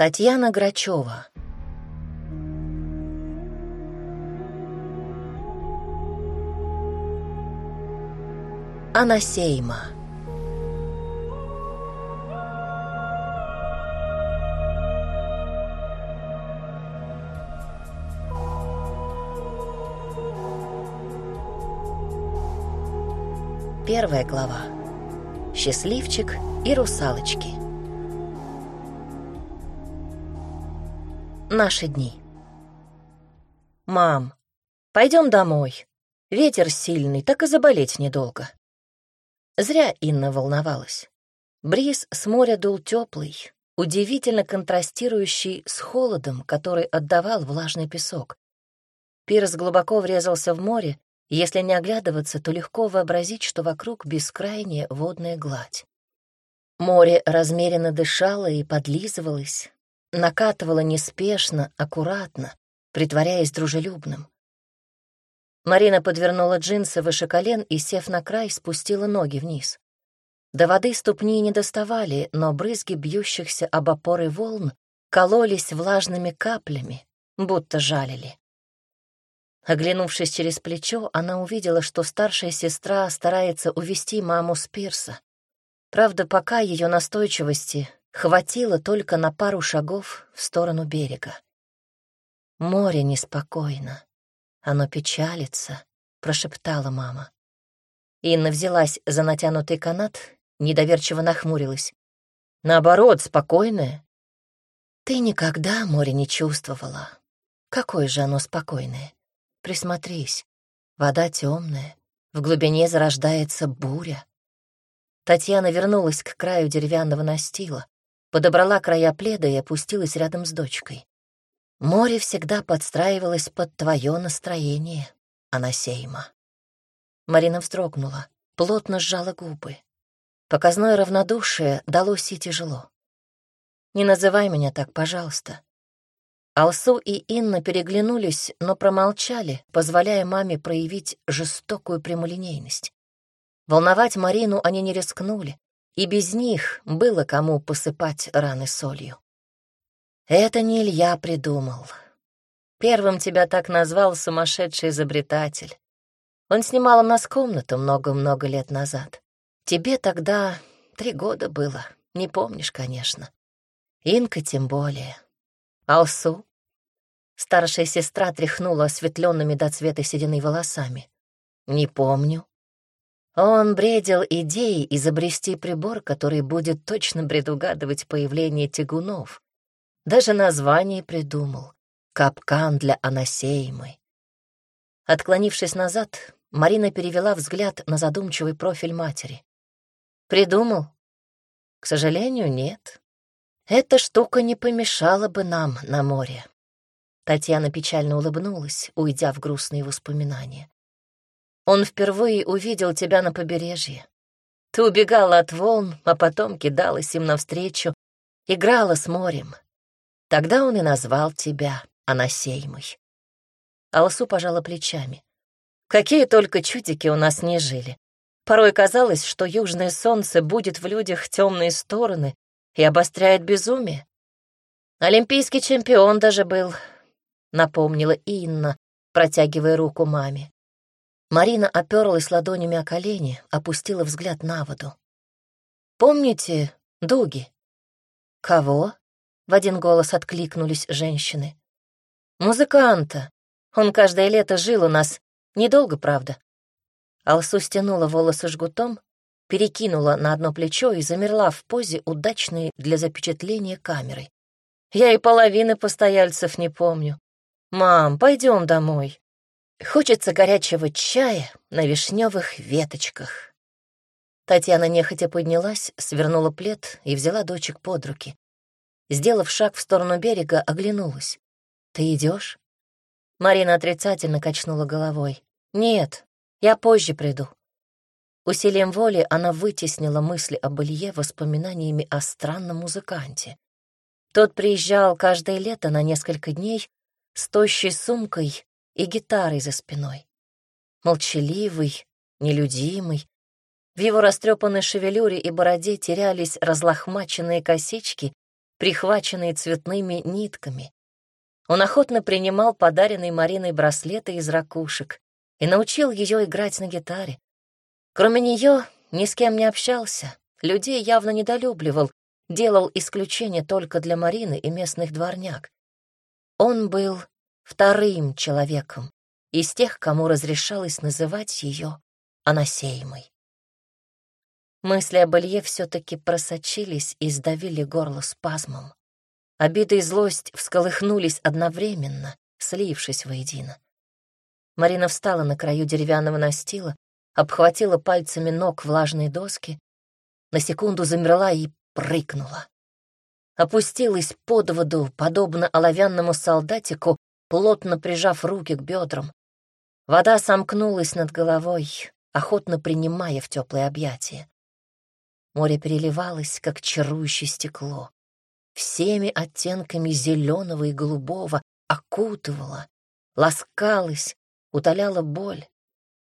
Татьяна Грачева. Анасейма. Первая глава. Счастливчик и русалочки. Наши дни. «Мам, пойдем домой. Ветер сильный, так и заболеть недолго». Зря Инна волновалась. Бриз с моря дул теплый, удивительно контрастирующий с холодом, который отдавал влажный песок. Пирс глубоко врезался в море, если не оглядываться, то легко вообразить, что вокруг бескрайняя водная гладь. Море размеренно дышало и подлизывалось, накатывала неспешно, аккуратно, притворяясь дружелюбным. Марина подвернула джинсы выше колен и, сев на край, спустила ноги вниз. До воды ступни не доставали, но брызги бьющихся об опоры волн кололись влажными каплями, будто жалили. Оглянувшись через плечо, она увидела, что старшая сестра старается увести маму с пирса. Правда, пока ее настойчивости хватило только на пару шагов в сторону берега. Море неспокойно, оно печалится, прошептала мама. Инна взялась за натянутый канат, недоверчиво нахмурилась. Наоборот, спокойное. Ты никогда море не чувствовала. Какое же оно спокойное. Присмотрись. Вода темная, в глубине зарождается буря. Татьяна вернулась к краю деревянного настила подобрала края пледа и опустилась рядом с дочкой. Море всегда подстраивалось под твое настроение, Анасейма. Марина вздрогнула, плотно сжала губы. Показное равнодушие далось ей тяжело. «Не называй меня так, пожалуйста». Алсу и Инна переглянулись, но промолчали, позволяя маме проявить жестокую прямолинейность. Волновать Марину они не рискнули, и без них было кому посыпать раны солью. Это не Илья придумал. Первым тебя так назвал сумасшедший изобретатель. Он снимал у нас комнату много-много лет назад. Тебе тогда три года было, не помнишь, конечно. Инка тем более. Алсу. Старшая сестра тряхнула осветленными до цвета сединой волосами. Не помню. Он бредил идеей изобрести прибор, который будет точно предугадывать появление тягунов. Даже название придумал — «Капкан для Анасеймы». Отклонившись назад, Марина перевела взгляд на задумчивый профиль матери. «Придумал?» «К сожалению, нет. Эта штука не помешала бы нам на море». Татьяна печально улыбнулась, уйдя в грустные воспоминания. Он впервые увидел тебя на побережье. Ты убегала от волн, а потом кидалась им навстречу, играла с морем. Тогда он и назвал тебя Анасеймой. Алсу пожала плечами. Какие только чудики у нас не жили. Порой казалось, что южное солнце будет в людях темные стороны и обостряет безумие. Олимпийский чемпион даже был, напомнила Инна, протягивая руку маме. Марина оперлась ладонями о колени, опустила взгляд на воду. «Помните Дуги?» «Кого?» — в один голос откликнулись женщины. «Музыканта. Он каждое лето жил у нас. Недолго, правда?» Алсу стянула волосы жгутом, перекинула на одно плечо и замерла в позе, удачной для запечатления камерой. «Я и половины постояльцев не помню. Мам, пойдем домой». Хочется горячего чая на вишневых веточках. Татьяна нехотя поднялась, свернула плед и взяла дочек под руки. Сделав шаг в сторону берега, оглянулась. «Ты идешь? Марина отрицательно качнула головой. «Нет, я позже приду». Усилием воли она вытеснила мысли об Илье воспоминаниями о странном музыканте. Тот приезжал каждое лето на несколько дней с тощей сумкой и гитарой за спиной. Молчаливый, нелюдимый. В его растрепанной шевелюре и бороде терялись разлохмаченные косички, прихваченные цветными нитками. Он охотно принимал подаренные Мариной браслеты из ракушек и научил ее играть на гитаре. Кроме нее ни с кем не общался, людей явно недолюбливал, делал исключение только для Марины и местных дворняк. Он был вторым человеком из тех, кому разрешалось называть ее Анасеемой. Мысли об Илье все-таки просочились и сдавили горло спазмом. Обида и злость всколыхнулись одновременно, слившись воедино. Марина встала на краю деревянного настила, обхватила пальцами ног влажные доски, на секунду замерла и прыгнула. Опустилась под воду, подобно оловянному солдатику, плотно прижав руки к бедрам. Вода сомкнулась над головой, охотно принимая в теплые объятия. Море переливалось, как чарующее стекло. Всеми оттенками зеленого и голубого окутывало, ласкалось, утоляло боль,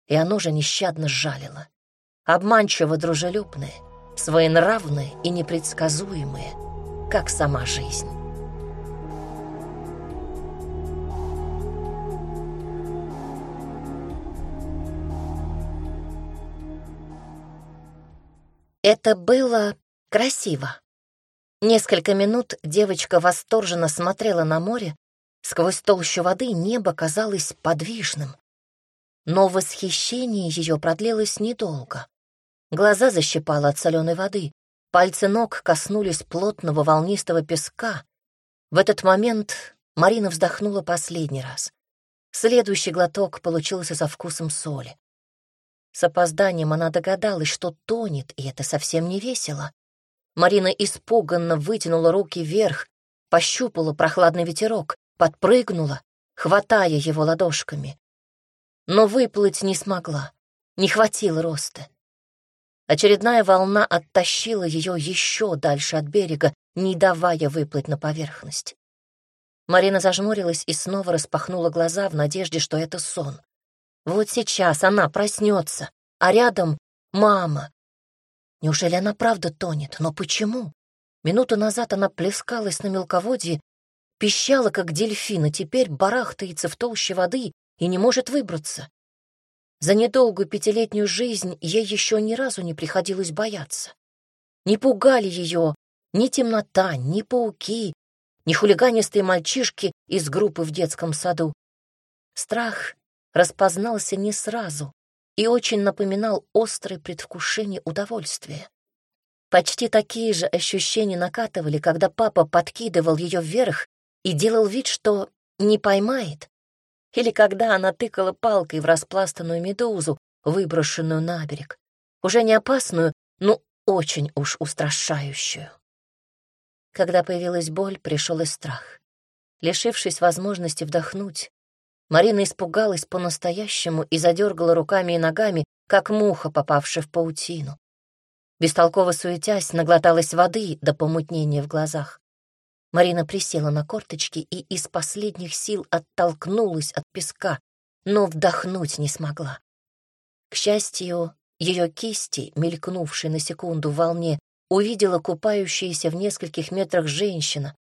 и оно же нещадно жалило. Обманчиво дружелюбное, своенравное и непредсказуемое, как сама жизнь. Это было красиво. Несколько минут девочка восторженно смотрела на море, сквозь толщу воды небо казалось подвижным. Но восхищение ее продлилось недолго. Глаза защипало от соленой воды, пальцы ног коснулись плотного волнистого песка. В этот момент Марина вздохнула последний раз. Следующий глоток получился со вкусом соли. С опозданием она догадалась, что тонет, и это совсем не весело. Марина испуганно вытянула руки вверх, пощупала прохладный ветерок, подпрыгнула, хватая его ладошками. Но выплыть не смогла, не хватило роста. Очередная волна оттащила ее еще дальше от берега, не давая выплыть на поверхность. Марина зажмурилась и снова распахнула глаза в надежде, что это сон. Вот сейчас она проснется, а рядом мама. Неужели она правда тонет? Но почему? Минуту назад она плескалась на мелководье, пищала, как дельфин, а теперь барахтается в толще воды и не может выбраться. За недолгую пятилетнюю жизнь ей еще ни разу не приходилось бояться. Не пугали ее ни темнота, ни пауки, ни хулиганистые мальчишки из группы в детском саду. Страх распознался не сразу и очень напоминал острое предвкушение удовольствия. Почти такие же ощущения накатывали, когда папа подкидывал ее вверх и делал вид, что не поймает, или когда она тыкала палкой в распластанную медузу, выброшенную на берег, уже не опасную, но очень уж устрашающую. Когда появилась боль, пришел и страх. Лишившись возможности вдохнуть, Марина испугалась по-настоящему и задергала руками и ногами, как муха, попавшая в паутину. Бестолково суетясь, наглоталась воды до помутнения в глазах. Марина присела на корточки и из последних сил оттолкнулась от песка, но вдохнуть не смогла. К счастью, ее кисти, мелькнувшие на секунду в волне, увидела купающаяся в нескольких метрах женщина.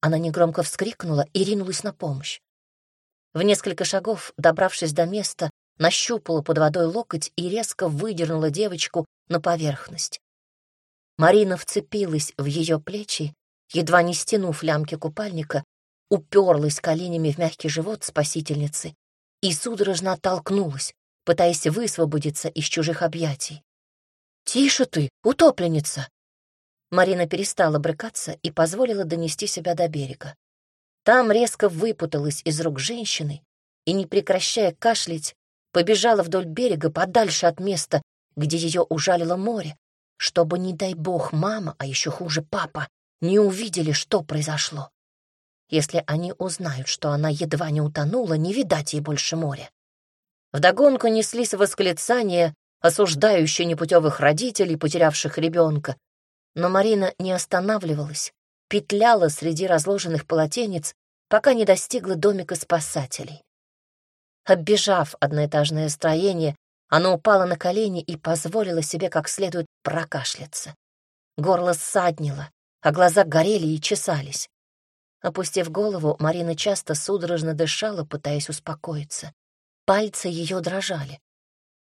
Она негромко вскрикнула и ринулась на помощь. В несколько шагов, добравшись до места, нащупала под водой локоть и резко выдернула девочку на поверхность. Марина вцепилась в ее плечи, едва не стянув лямки купальника, уперлась коленями в мягкий живот спасительницы и судорожно оттолкнулась, пытаясь высвободиться из чужих объятий. «Тише ты, утопленница!» Марина перестала брыкаться и позволила донести себя до берега. Там резко выпуталась из рук женщины и, не прекращая кашлять, побежала вдоль берега подальше от места, где ее ужалило море, чтобы, не дай бог, мама, а еще хуже папа, не увидели, что произошло. Если они узнают, что она едва не утонула, не видать ей больше моря. Вдогонку неслись восклицания, осуждающие непутевых родителей, потерявших ребенка. Но Марина не останавливалась, петляла среди разложенных полотенец, пока не достигла домика спасателей. Оббежав одноэтажное строение, она упала на колени и позволила себе как следует прокашляться. Горло ссаднило, а глаза горели и чесались. Опустив голову, Марина часто судорожно дышала, пытаясь успокоиться. Пальцы ее дрожали.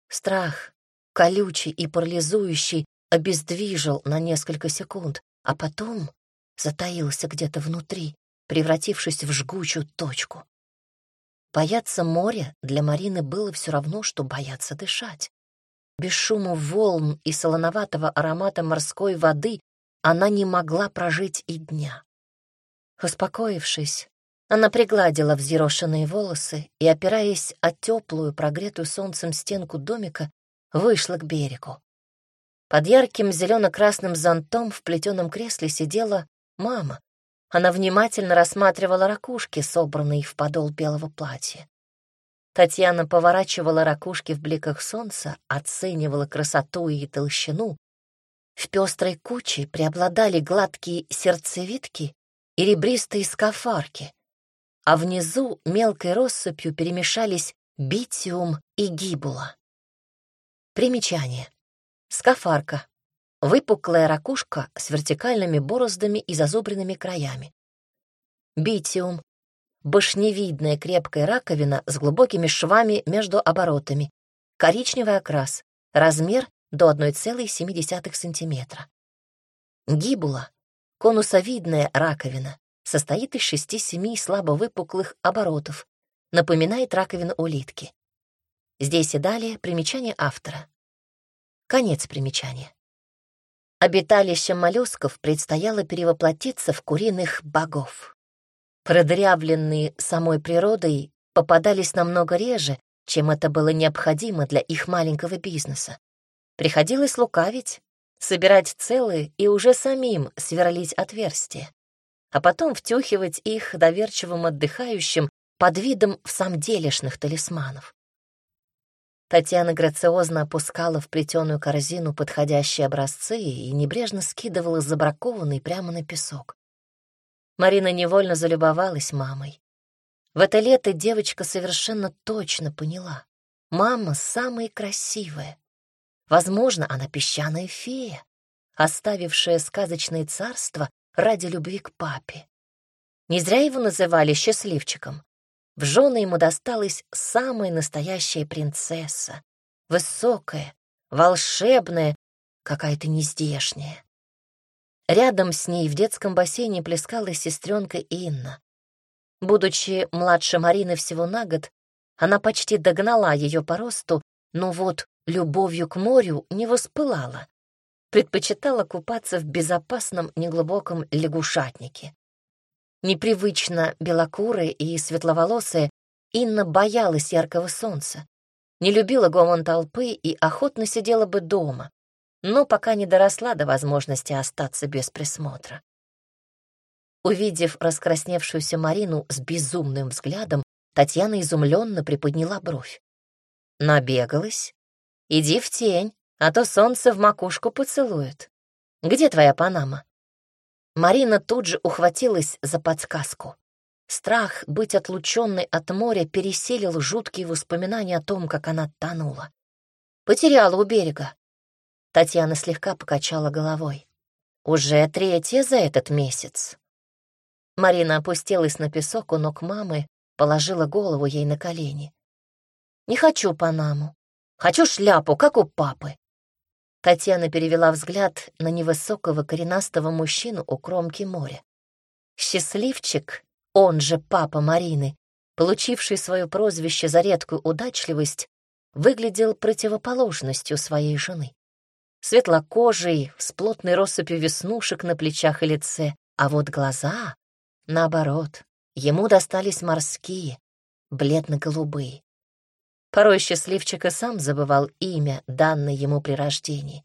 Страх, колючий и парализующий, обездвижил на несколько секунд, а потом затаился где-то внутри, превратившись в жгучую точку. Бояться моря для Марины было все равно, что бояться дышать. Без шума волн и солоноватого аромата морской воды она не могла прожить и дня. Успокоившись, она пригладила взъерошенные волосы и, опираясь о теплую, прогретую солнцем стенку домика, вышла к берегу. Под ярким зелено-красным зонтом в плетеном кресле сидела мама. Она внимательно рассматривала ракушки, собранные в подол белого платья. Татьяна поворачивала ракушки в бликах солнца, оценивала красоту и толщину. В пестрой куче преобладали гладкие сердцевидки и ребристые скафарки, а внизу мелкой россыпью перемешались битиум и гибула. Примечание. Скафарка. Выпуклая ракушка с вертикальными бороздами и зазубренными краями. Битиум. Башневидная крепкая раковина с глубокими швами между оборотами. Коричневый окрас. Размер до 1,7 см. Гибула. Конусовидная раковина. Состоит из шести-семи слабо выпуклых оборотов. Напоминает раковину улитки. Здесь и далее примечание автора. Конец примечания. Обиталищем моллюсков предстояло перевоплотиться в куриных богов. Продырявленные самой природой попадались намного реже, чем это было необходимо для их маленького бизнеса. Приходилось лукавить, собирать целые и уже самим сверлить отверстия, а потом втюхивать их доверчивым отдыхающим под видом в самом делешных талисманов. Татьяна грациозно опускала в плетеную корзину подходящие образцы и небрежно скидывала забракованный прямо на песок. Марина невольно залюбовалась мамой. В это лето девочка совершенно точно поняла. Мама самая красивая. Возможно, она песчаная фея, оставившая сказочное царство ради любви к папе. Не зря его называли счастливчиком. В жены ему досталась самая настоящая принцесса. Высокая, волшебная, какая-то нездешняя. Рядом с ней в детском бассейне плескалась сестренка Инна. Будучи младше Марины всего на год, она почти догнала ее по росту, но вот любовью к морю не воспылала. Предпочитала купаться в безопасном неглубоком лягушатнике. Непривычно белокурая и светловолосая, Инна боялась яркого солнца, не любила гомон толпы и охотно сидела бы дома, но пока не доросла до возможности остаться без присмотра. Увидев раскрасневшуюся Марину с безумным взглядом, Татьяна изумленно приподняла бровь. «Набегалась? Иди в тень, а то солнце в макушку поцелует. Где твоя Панама?» Марина тут же ухватилась за подсказку. Страх быть отлученной от моря переселил жуткие воспоминания о том, как она тонула. Потеряла у берега. Татьяна слегка покачала головой. Уже третья за этот месяц. Марина опустилась на песок у ног мамы, положила голову ей на колени. «Не хочу Панаму. Хочу шляпу, как у папы. Татьяна перевела взгляд на невысокого коренастого мужчину у кромки моря. Счастливчик, он же папа Марины, получивший свое прозвище за редкую удачливость, выглядел противоположностью своей жены. Светлокожий, с плотной россыпью веснушек на плечах и лице, а вот глаза, наоборот, ему достались морские, бледно-голубые. Порой счастливчик и сам забывал имя, данное ему при рождении.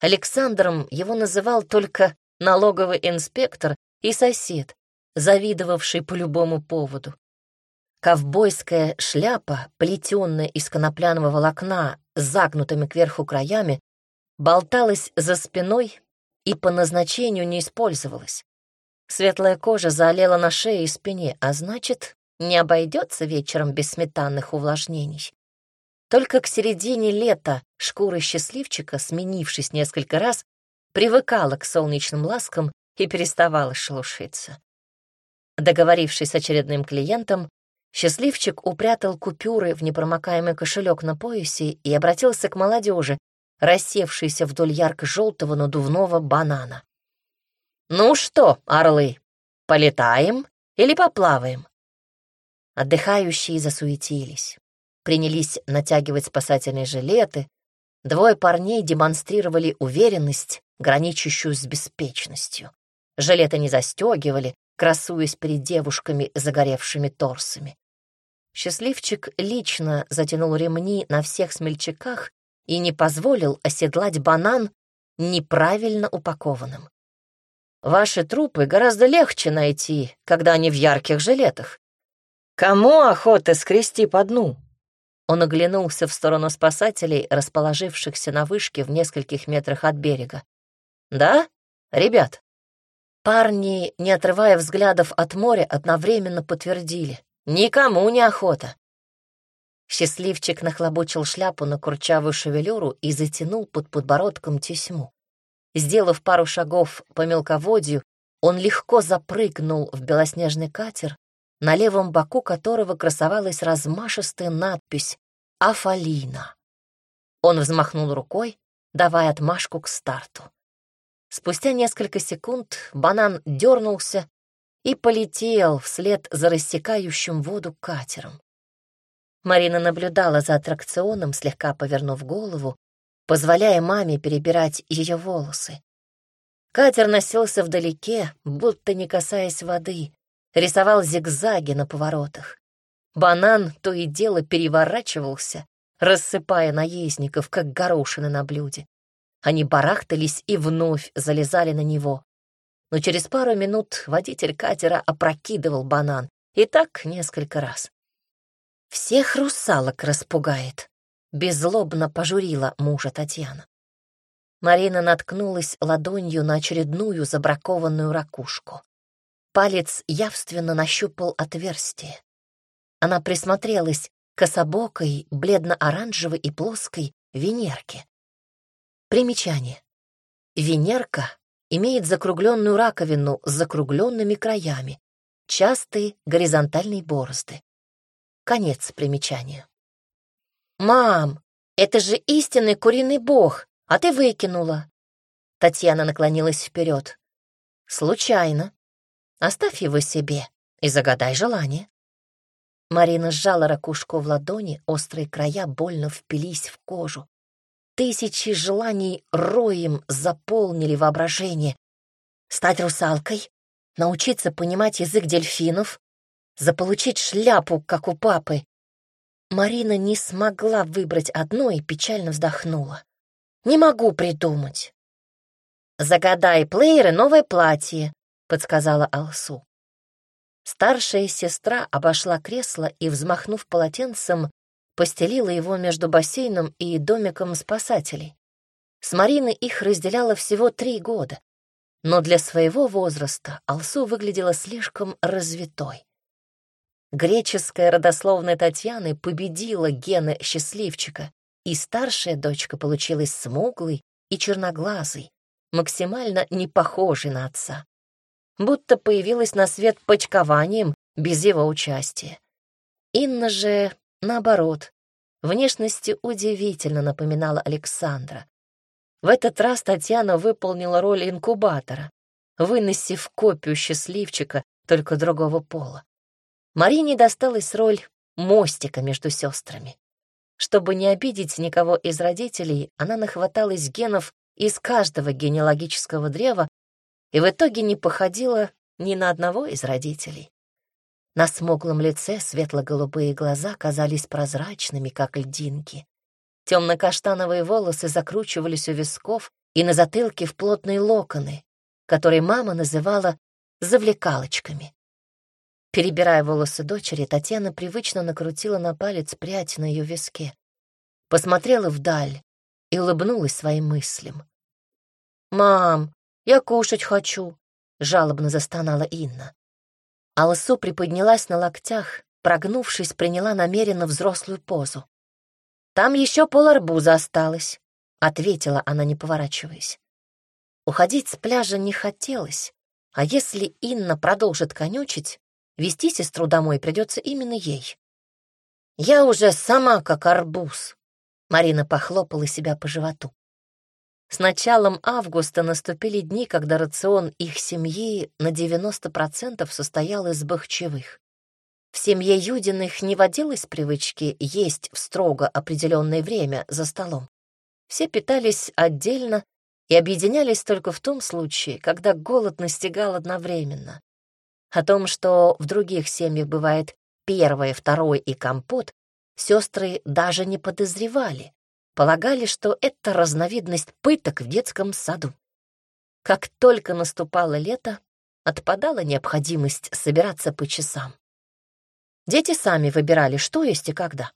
Александром его называл только налоговый инспектор и сосед, завидовавший по любому поводу. Ковбойская шляпа, плетенная из конопляного волокна с загнутыми кверху краями, болталась за спиной и по назначению не использовалась. Светлая кожа заолела на шее и спине, а значит, не обойдется вечером без сметанных увлажнений. Только к середине лета шкура счастливчика, сменившись несколько раз, привыкала к солнечным ласкам и переставала шелушиться. Договорившись с очередным клиентом, счастливчик упрятал купюры в непромокаемый кошелек на поясе и обратился к молодежи, рассевшейся вдоль ярко-желтого надувного банана. «Ну что, орлы, полетаем или поплаваем?» Отдыхающие засуетились, принялись натягивать спасательные жилеты, двое парней демонстрировали уверенность, граничащую с беспечностью. Жилеты не застегивали, красуясь перед девушками загоревшими торсами. Счастливчик лично затянул ремни на всех смельчаках и не позволил оседлать банан неправильно упакованным. Ваши трупы гораздо легче найти, когда они в ярких жилетах. Кому охота скрести по дну? Он оглянулся в сторону спасателей, расположившихся на вышке в нескольких метрах от берега. «Да, ребят?» Парни, не отрывая взглядов от моря, одновременно подтвердили. «Никому не охота». Счастливчик нахлобучил шляпу на курчавую шевелюру и затянул под подбородком тесьму. Сделав пару шагов по мелководью, он легко запрыгнул в белоснежный катер, на левом боку которого красовалась размашистая надпись «Афалина». Он взмахнул рукой, давая отмашку к старту. Спустя несколько секунд банан дернулся и полетел вслед за рассекающим воду катером. Марина наблюдала за аттракционом, слегка повернув голову, позволяя маме перебирать ее волосы. Катер носился вдалеке, будто не касаясь воды, рисовал зигзаги на поворотах. Банан то и дело переворачивался, рассыпая наездников, как горошины на блюде. Они барахтались и вновь залезали на него. Но через пару минут водитель катера опрокидывал банан, и так несколько раз. «Всех русалок распугает», — беззлобно пожурила мужа Татьяна. Марина наткнулась ладонью на очередную забракованную ракушку. Палец явственно нащупал отверстие. Она присмотрелась к кособокой, бледно-оранжевой и плоской Венерке. Примечание. Венерка имеет закругленную раковину с закругленными краями, частые горизонтальные борозды. Конец примечания. «Мам, это же истинный куриный бог, а ты выкинула!» Татьяна наклонилась вперед. «Случайно. Оставь его себе и загадай желание». Марина сжала ракушку в ладони, острые края больно впились в кожу. Тысячи желаний роем заполнили воображение. Стать русалкой, научиться понимать язык дельфинов, заполучить шляпу, как у папы. Марина не смогла выбрать одно и печально вздохнула. «Не могу придумать». «Загадай плееры новое платье», — подсказала Алсу. Старшая сестра обошла кресло и, взмахнув полотенцем, постелила его между бассейном и домиком спасателей. С Мариной их разделяло всего три года, но для своего возраста Алсу выглядела слишком развитой. Греческая родословная Татьяны победила гены счастливчика, и старшая дочка получилась смуглой и черноглазой, максимально не похожей на отца. Будто появилась на свет почкованием без его участия. Инна же Наоборот, внешностью удивительно напоминала Александра. В этот раз Татьяна выполнила роль инкубатора, выносив копию счастливчика, только другого пола. Марине досталась роль мостика между сестрами. Чтобы не обидеть никого из родителей, она нахваталась генов из каждого генеалогического древа и в итоге не походила ни на одного из родителей. На смуглом лице светло-голубые глаза казались прозрачными, как льдинки. Темно-каштановые волосы закручивались у висков и на затылке в плотные локоны, которые мама называла завлекалочками. Перебирая волосы дочери, Татьяна привычно накрутила на палец прядь на ее виске. Посмотрела вдаль и улыбнулась своим мыслям. «Мам, я кушать хочу», — жалобно застонала Инна. Алсу приподнялась на локтях, прогнувшись, приняла намеренно взрослую позу. «Там еще пол арбуза осталось», — ответила она, не поворачиваясь. Уходить с пляжа не хотелось, А если Инна продолжит конючить, вести сестру домой придется именно ей. «Я уже сама как арбуз», — Марина похлопала себя по животу. С началом августа наступили дни, когда рацион их семьи на 90% состоял из бахчевых. В семье Юдиных не водилось привычки есть в строго определенное время за столом. Все питались отдельно и объединялись только в том случае, когда голод настигал одновременно. О том, что в других семьях бывает первое, второе и компот, сестры даже не подозревали полагали, что это разновидность пыток в детском саду. Как только наступало лето, отпадала необходимость собираться по часам. Дети сами выбирали, что есть и когда.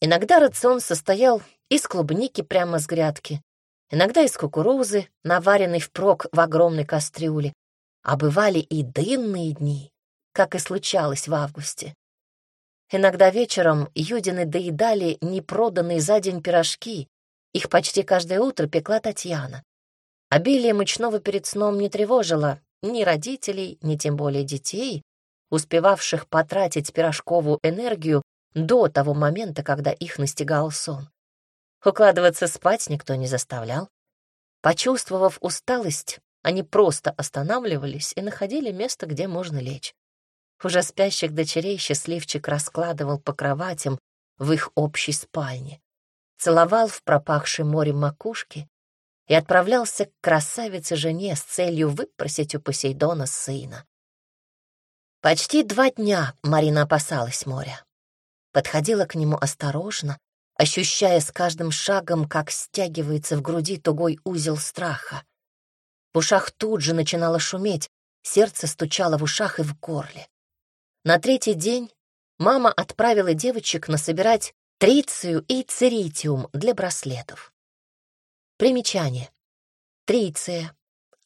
Иногда рацион состоял из клубники прямо с грядки, иногда из кукурузы, наваренной впрок в огромной кастрюле, а бывали и дынные дни, как и случалось в августе. Иногда вечером Юдины доедали непроданные за день пирожки. Их почти каждое утро пекла Татьяна. Обилие мучного перед сном не тревожило ни родителей, ни тем более детей, успевавших потратить пирожковую энергию до того момента, когда их настигал сон. Укладываться спать никто не заставлял. Почувствовав усталость, они просто останавливались и находили место, где можно лечь. Уже спящих дочерей счастливчик раскладывал по кроватям в их общей спальне, целовал в пропахшей морем макушки и отправлялся к красавице-жене с целью выпросить у Посейдона сына. Почти два дня Марина опасалась моря. Подходила к нему осторожно, ощущая с каждым шагом, как стягивается в груди тугой узел страха. В ушах тут же начинало шуметь, сердце стучало в ушах и в горле. На третий день мама отправила девочек насобирать трицию и церитиум для браслетов. Примечание. Триция.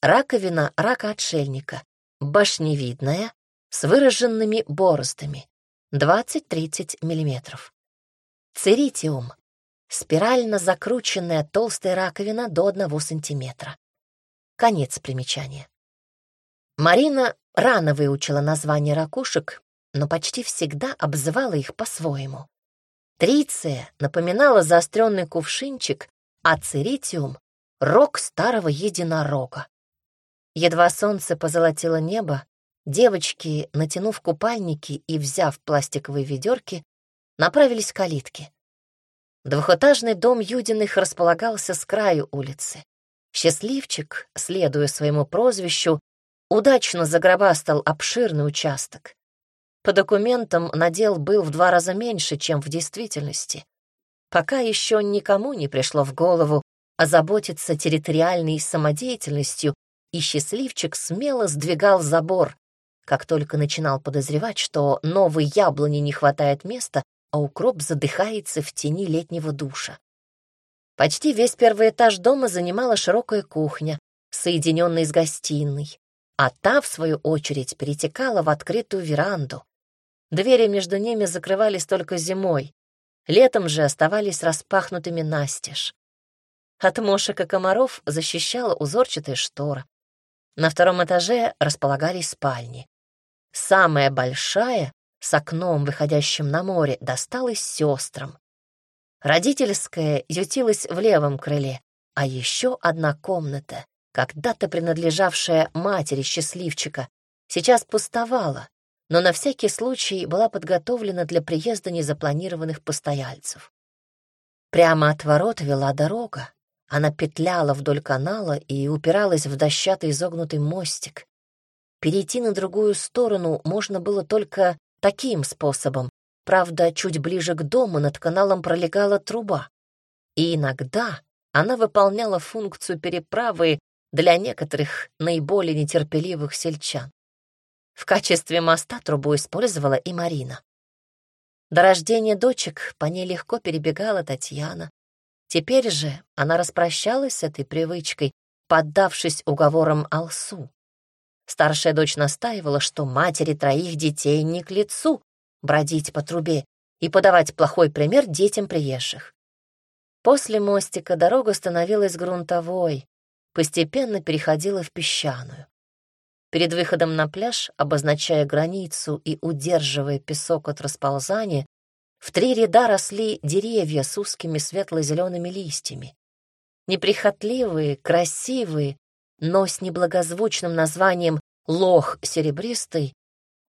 Раковина рака-отшельника. Башневидная, с выраженными бороздами. 20-30 мм. Церитиум. Спирально закрученная толстая раковина до 1 см. Конец примечания. Марина рано выучила название ракушек но почти всегда обзывала их по-своему. Триция напоминала заостренный кувшинчик, а церитиум — рог старого единорога. Едва солнце позолотило небо, девочки, натянув купальники и взяв пластиковые ведерки, направились к калитке. Двухэтажный дом Юдиных располагался с краю улицы. Счастливчик, следуя своему прозвищу, удачно загробастал обширный участок. По документам надел был в два раза меньше, чем в действительности. Пока еще никому не пришло в голову озаботиться территориальной самодеятельностью, и счастливчик смело сдвигал забор, как только начинал подозревать, что новой яблони не хватает места, а укроп задыхается в тени летнего душа. Почти весь первый этаж дома занимала широкая кухня, соединенная с гостиной, а та, в свою очередь, перетекала в открытую веранду. Двери между ними закрывались только зимой, летом же оставались распахнутыми настежь. От мошек и комаров защищала узорчатая штора. На втором этаже располагались спальни. Самая большая, с окном, выходящим на море, досталась сестрам. Родительская ютилась в левом крыле, а еще одна комната, когда-то принадлежавшая матери счастливчика, сейчас пустовала, но на всякий случай была подготовлена для приезда незапланированных постояльцев. Прямо от ворот вела дорога. Она петляла вдоль канала и упиралась в дощатый изогнутый мостик. Перейти на другую сторону можно было только таким способом. Правда, чуть ближе к дому над каналом пролегала труба. И иногда она выполняла функцию переправы для некоторых наиболее нетерпеливых сельчан. В качестве моста трубу использовала и Марина. До рождения дочек по ней легко перебегала Татьяна. Теперь же она распрощалась с этой привычкой, поддавшись уговорам Алсу. Старшая дочь настаивала, что матери троих детей не к лицу бродить по трубе и подавать плохой пример детям приезжих. После мостика дорога становилась грунтовой, постепенно переходила в песчаную. Перед выходом на пляж, обозначая границу и удерживая песок от расползания, в три ряда росли деревья с узкими светло-зелеными листьями. Неприхотливые, красивые, но с неблагозвучным названием «лох серебристый»,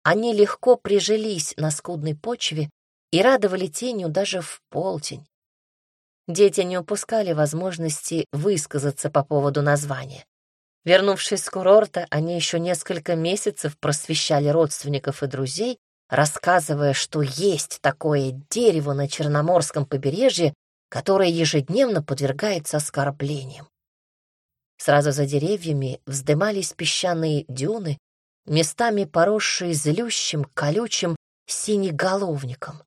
они легко прижились на скудной почве и радовали тенью даже в полдень. Дети не упускали возможности высказаться по поводу названия. Вернувшись с курорта, они еще несколько месяцев просвещали родственников и друзей, рассказывая, что есть такое дерево на Черноморском побережье, которое ежедневно подвергается оскорблениям. Сразу за деревьями вздымались песчаные дюны, местами поросшие злющим, колючим синеголовником.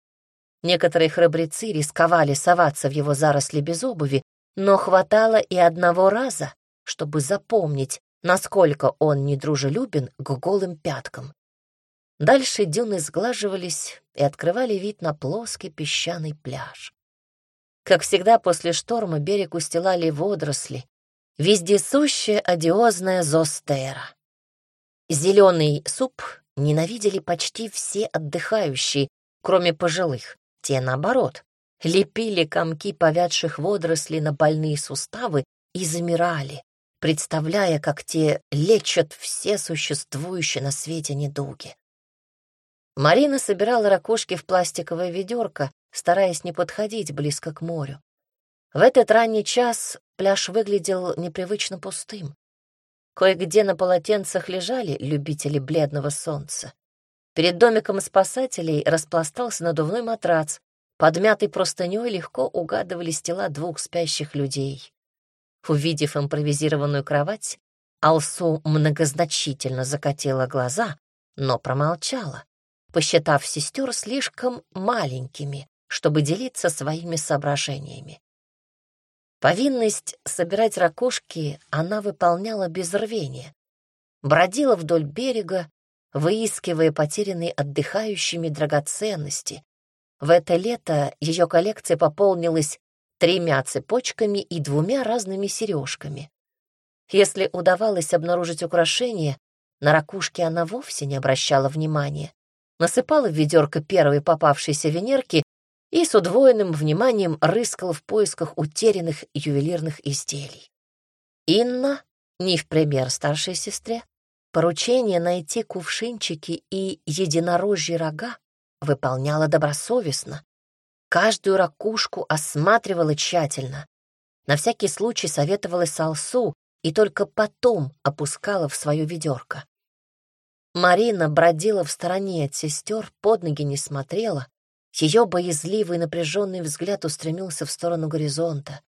Некоторые храбрецы рисковали соваться в его заросли без обуви, но хватало и одного раза, чтобы запомнить, насколько он недружелюбен к голым пяткам. Дальше дюны сглаживались и открывали вид на плоский песчаный пляж. Как всегда, после шторма берег устилали водоросли, вездесущая одиозная зостера. Зеленый суп ненавидели почти все отдыхающие, кроме пожилых. Те, наоборот, лепили комки повядших водорослей на больные суставы и замирали, представляя, как те лечат все существующие на свете недуги. Марина собирала ракушки в пластиковое ведерко, стараясь не подходить близко к морю. В этот ранний час пляж выглядел непривычно пустым. Кое-где на полотенцах лежали любители бледного солнца. Перед домиком спасателей распластался надувной матрац. Подмятый простынёй легко угадывались тела двух спящих людей. Увидев импровизированную кровать, Алсу многозначительно закатила глаза, но промолчала, посчитав сестер слишком маленькими, чтобы делиться своими соображениями. Повинность собирать ракушки она выполняла без рвения. Бродила вдоль берега, выискивая потерянные отдыхающими драгоценности. В это лето ее коллекция пополнилась тремя цепочками и двумя разными сережками. Если удавалось обнаружить украшение, на ракушке она вовсе не обращала внимания. Насыпала в ведерко первой попавшейся венерки и с удвоенным вниманием рыскала в поисках утерянных ювелирных изделий. Инна, не в пример старшей сестре, поручение найти кувшинчики и единорожьи рога выполняла добросовестно, Каждую ракушку осматривала тщательно. На всякий случай советовала Салсу и только потом опускала в свое ведерко. Марина бродила в стороне от сестер, под ноги не смотрела. Ее боязливый напряженный взгляд устремился в сторону горизонта.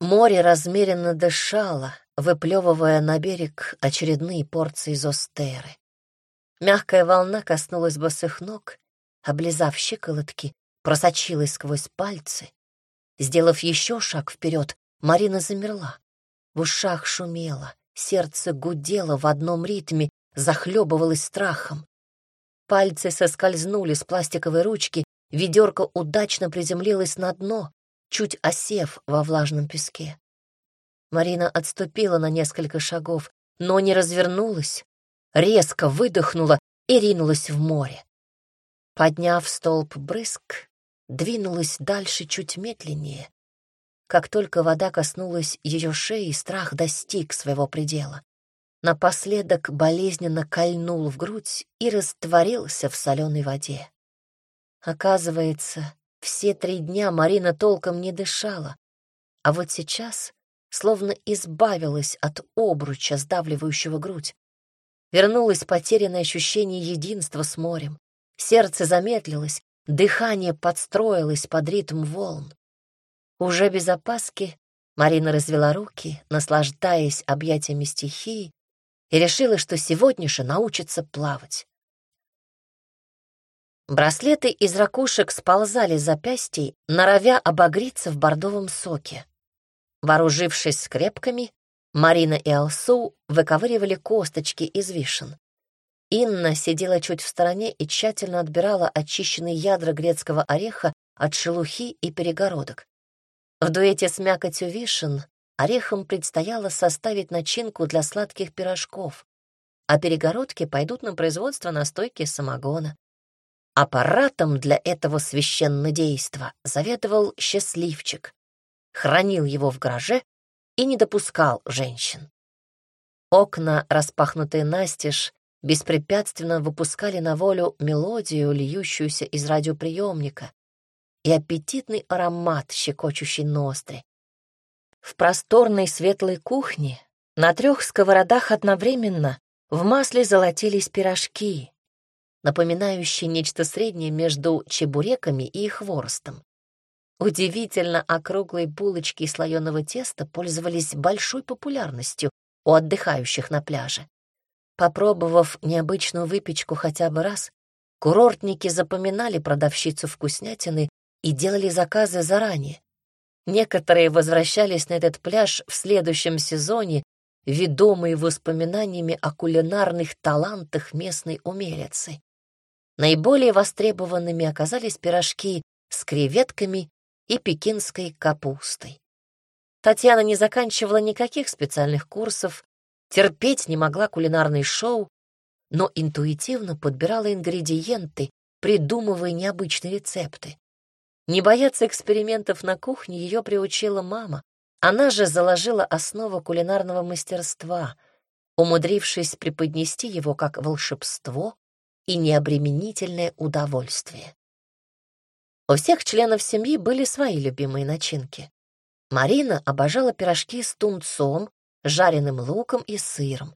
Море размеренно дышало, выплевывая на берег очередные порции зостеры. Мягкая волна коснулась босых ног, облизав щиколотки, просочилась сквозь пальцы. Сделав еще шаг вперед, Марина замерла. В ушах шумело, сердце гудело в одном ритме, захлебывалось страхом. Пальцы соскользнули с пластиковой ручки, ведерко удачно приземлилось на дно, чуть осев во влажном песке. Марина отступила на несколько шагов, но не развернулась, резко выдохнула и ринулась в море. Подняв столб брызг, двинулась дальше чуть медленнее. Как только вода коснулась ее шеи, страх достиг своего предела. Напоследок болезненно кольнул в грудь и растворился в соленой воде. Оказывается, все три дня Марина толком не дышала, а вот сейчас словно избавилась от обруча, сдавливающего грудь. Вернулось потерянное ощущение единства с морем. Сердце замедлилось, Дыхание подстроилось под ритм волн. Уже без опаски Марина развела руки, наслаждаясь объятиями стихии, и решила, что сегодня же научится плавать. Браслеты из ракушек сползали с запястьей, норовя обогреться в бордовом соке. Вооружившись скрепками, Марина и Алсу выковыривали косточки из вишен. Инна сидела чуть в стороне и тщательно отбирала очищенные ядра грецкого ореха от шелухи и перегородок. В дуэте с мякотью вишен орехом предстояло составить начинку для сладких пирожков. а перегородки пойдут на производство настойки самогона. Аппаратом для этого священнодейства заведовал счастливчик, хранил его в гараже и не допускал женщин. Окна, распахнутые настежь, беспрепятственно выпускали на волю мелодию, льющуюся из радиоприемника, и аппетитный аромат, щекочущий ноздри. В просторной светлой кухне на трех сковородах одновременно в масле золотились пирожки, напоминающие нечто среднее между чебуреками и хворостом. Удивительно округлые булочки слоеного теста пользовались большой популярностью у отдыхающих на пляже. Попробовав необычную выпечку хотя бы раз, курортники запоминали продавщицу вкуснятины и делали заказы заранее. Некоторые возвращались на этот пляж в следующем сезоне, ведомые воспоминаниями о кулинарных талантах местной умелицы. Наиболее востребованными оказались пирожки с креветками и пекинской капустой. Татьяна не заканчивала никаких специальных курсов, терпеть не могла кулинарные шоу, но интуитивно подбирала ингредиенты, придумывая необычные рецепты. Не бояться экспериментов на кухне ее приучила мама. Она же заложила основу кулинарного мастерства, умудрившись преподнести его как волшебство и необременительное удовольствие. У всех членов семьи были свои любимые начинки. Марина обожала пирожки с тунцом, жареным луком и сыром.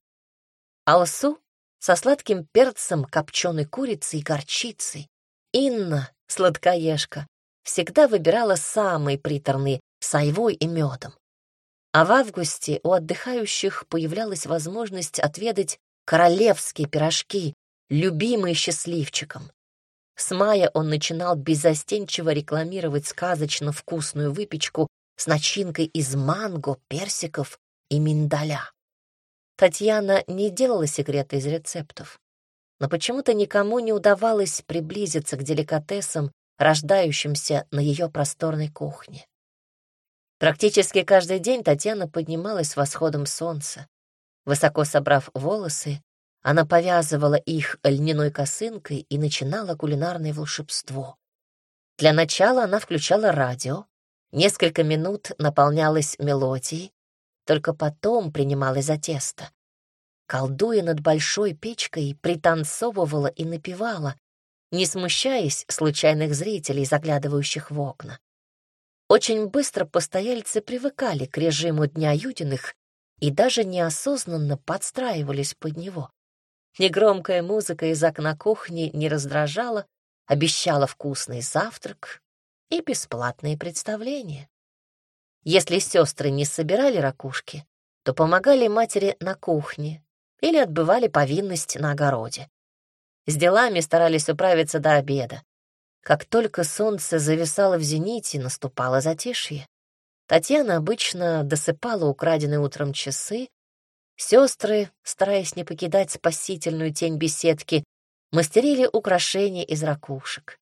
Алсу со сладким перцем, копченой курицей и горчицей. Инна, сладкоежка, всегда выбирала самые приторные с айвой и медом. А в августе у отдыхающих появлялась возможность отведать королевские пирожки, любимые счастливчиком. С мая он начинал беззастенчиво рекламировать сказочно вкусную выпечку с начинкой из манго, персиков и миндаля. Татьяна не делала секрета из рецептов, но почему-то никому не удавалось приблизиться к деликатесам, рождающимся на ее просторной кухне. Практически каждый день Татьяна поднималась с восходом солнца. Высоко собрав волосы, она повязывала их льняной косынкой и начинала кулинарное волшебство. Для начала она включала радио, несколько минут наполнялась мелодией, только потом принималась за тесто. Колдуя над большой печкой, пританцовывала и напевала, не смущаясь случайных зрителей, заглядывающих в окна. Очень быстро постояльцы привыкали к режиму Дня Юдиных и даже неосознанно подстраивались под него. Негромкая музыка из окна кухни не раздражала, обещала вкусный завтрак и бесплатные представления. Если сестры не собирали ракушки, то помогали матери на кухне или отбывали повинность на огороде. С делами старались управиться до обеда. Как только солнце зависало в зените, наступало затишье. Татьяна обычно досыпала украденные утром часы Сестры, стараясь не покидать спасительную тень беседки, мастерили украшения из ракушек.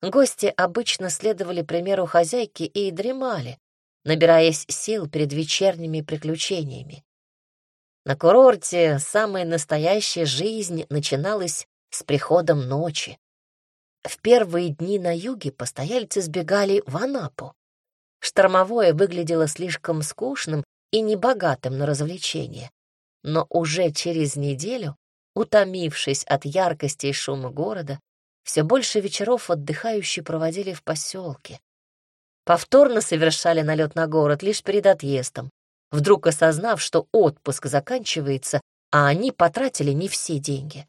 Гости обычно следовали примеру хозяйки и дремали, набираясь сил перед вечерними приключениями. На курорте самая настоящая жизнь начиналась с приходом ночи. В первые дни на юге постояльцы сбегали в Анапу. Штормовое выглядело слишком скучным и небогатым на развлечения. Но уже через неделю, утомившись от яркости и шума города, все больше вечеров отдыхающие проводили в поселке. Повторно совершали налет на город лишь перед отъездом, вдруг осознав, что отпуск заканчивается, а они потратили не все деньги.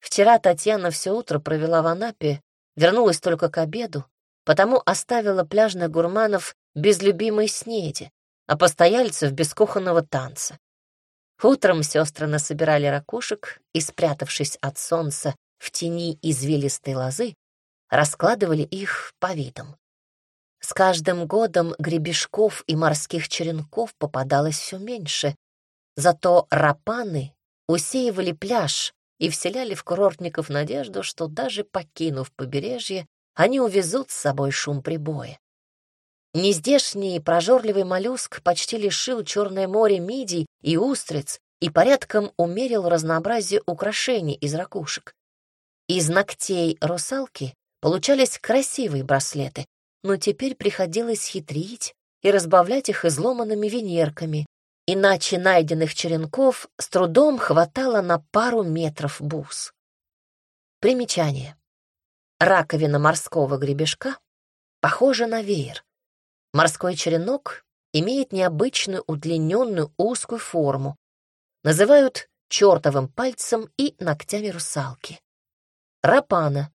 Вчера Татьяна все утро провела в Анапе, вернулась только к обеду, потому оставила пляжных гурманов без любимой снеди, а постояльцев без кухонного танца. Утром сестры насобирали ракушек и, спрятавшись от солнца в тени извилистой лозы, раскладывали их по видам. С каждым годом гребешков и морских черенков попадалось все меньше, зато рапаны усеивали пляж и вселяли в курортников надежду, что даже покинув побережье, они увезут с собой шум прибоя. Нездешний прожорливый моллюск почти лишил Черное море мидий и устриц, и порядком умерил разнообразие украшений из ракушек. Из ногтей русалки получались красивые браслеты, но теперь приходилось хитрить и разбавлять их изломанными венерками, иначе найденных черенков с трудом хватало на пару метров бус. Примечание. Раковина морского гребешка похожа на веер. Морской черенок имеет необычную удлиненную узкую форму. Называют чертовым пальцем и ногтями русалки. Рапана.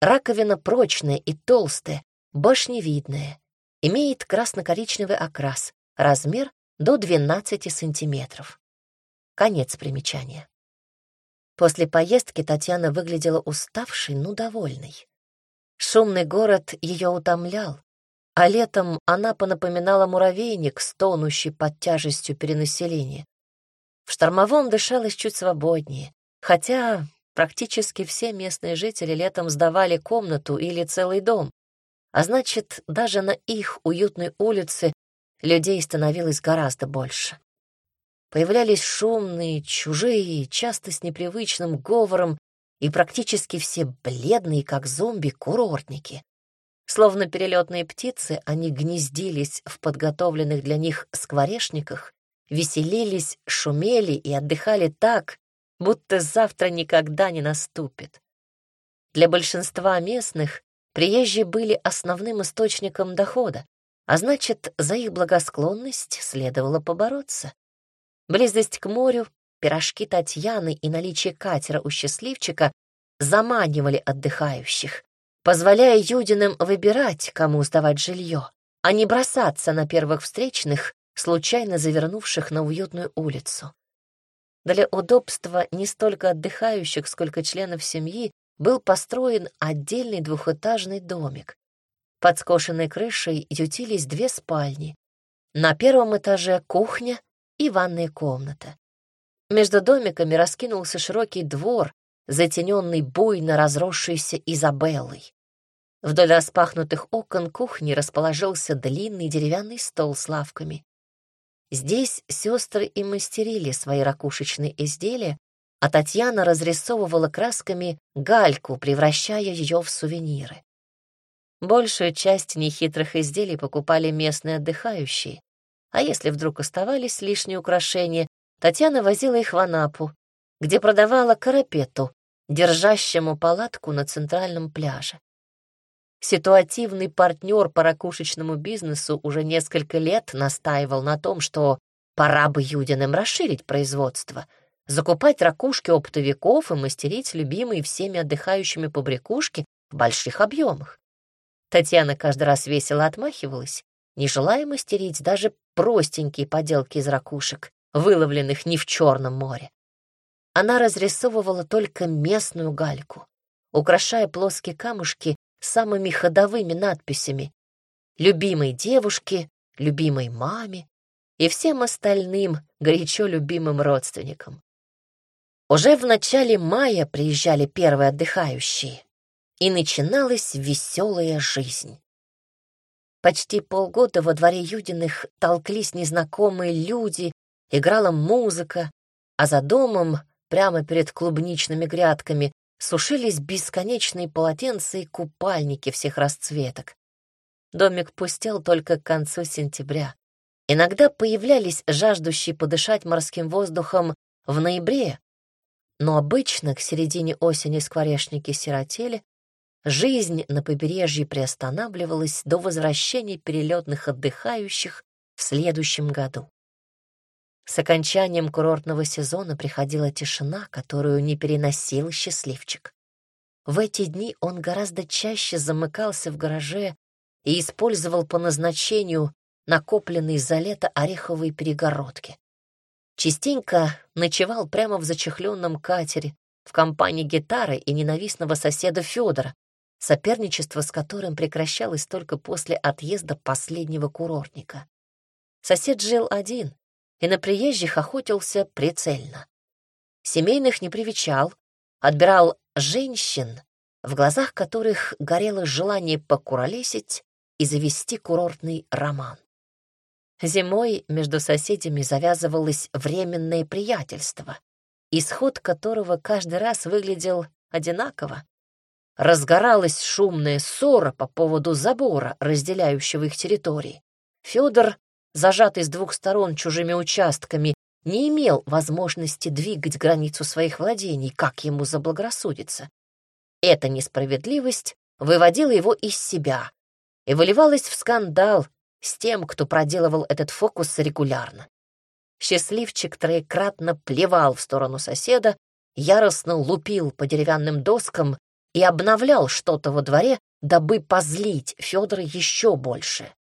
Раковина прочная и толстая, башневидная. Имеет красно-коричневый окрас, размер до 12 сантиметров. Конец примечания. После поездки Татьяна выглядела уставшей, но довольной. Шумный город ее утомлял, а летом она понапоминала муравейник, стонущий под тяжестью перенаселения. В штормовом дышалось чуть свободнее, хотя практически все местные жители летом сдавали комнату или целый дом, а значит, даже на их уютной улице людей становилось гораздо больше. Появлялись шумные, чужие, часто с непривычным говором, и практически все бледные, как зомби, курортники. Словно перелетные птицы, они гнездились в подготовленных для них скворечниках, веселились, шумели и отдыхали так, будто завтра никогда не наступит. Для большинства местных приезжие были основным источником дохода, а значит, за их благосклонность следовало побороться. Близость к морю, пирожки Татьяны и наличие катера у счастливчика заманивали отдыхающих, позволяя Юдиным выбирать, кому сдавать жилье, а не бросаться на первых встречных, случайно завернувших на уютную улицу. Для удобства не столько отдыхающих, сколько членов семьи был построен отдельный двухэтажный домик, под скошенной крышей ютились две спальни. На первом этаже кухня и ванная комната. Между домиками раскинулся широкий двор, затененный буйно разросшейся Изабеллой. Вдоль распахнутых окон кухни расположился длинный деревянный стол с лавками. Здесь сестры и мастерили свои ракушечные изделия, а Татьяна разрисовывала красками гальку, превращая ее в сувениры. Большую часть нехитрых изделий покупали местные отдыхающие, а если вдруг оставались лишние украшения, Татьяна возила их в Анапу, где продавала карапету, держащему палатку на центральном пляже. Ситуативный партнер по ракушечному бизнесу уже несколько лет настаивал на том, что пора бы Юдиным расширить производство, закупать ракушки оптовиков и мастерить любимые всеми отдыхающими побрякушки в больших объемах. Татьяна каждый раз весело отмахивалась, не желая мастерить даже простенькие поделки из ракушек, выловленных не в Черном море. Она разрисовывала только местную гальку, украшая плоские камушки самыми ходовыми надписями «Любимой девушке», «Любимой маме» и всем остальным горячо любимым родственникам. Уже в начале мая приезжали первые отдыхающие и начиналась веселая жизнь. Почти полгода во дворе Юдиных толклись незнакомые люди, играла музыка, а за домом, прямо перед клубничными грядками, сушились бесконечные полотенца и купальники всех расцветок. Домик пустел только к концу сентября. Иногда появлялись жаждущие подышать морским воздухом в ноябре, но обычно к середине осени скворечники сиротели, Жизнь на побережье приостанавливалась до возвращения перелетных отдыхающих в следующем году. С окончанием курортного сезона приходила тишина, которую не переносил счастливчик. В эти дни он гораздо чаще замыкался в гараже и использовал по назначению накопленные за лето ореховые перегородки. Частенько ночевал прямо в зачехленном катере в компании гитары и ненавистного соседа Федора, соперничество с которым прекращалось только после отъезда последнего курортника. Сосед жил один и на приезжих охотился прицельно. Семейных не привечал, отбирал женщин, в глазах которых горело желание покуролесить и завести курортный роман. Зимой между соседями завязывалось временное приятельство, исход которого каждый раз выглядел одинаково. Разгоралась шумная ссора по поводу забора, разделяющего их территории. Федор, зажатый с двух сторон чужими участками, не имел возможности двигать границу своих владений, как ему заблагорассудится. Эта несправедливость выводила его из себя и выливалась в скандал с тем, кто проделывал этот фокус регулярно. Счастливчик троекратно плевал в сторону соседа, яростно лупил по деревянным доскам и обновлял что-то во дворе, дабы позлить Федора еще больше.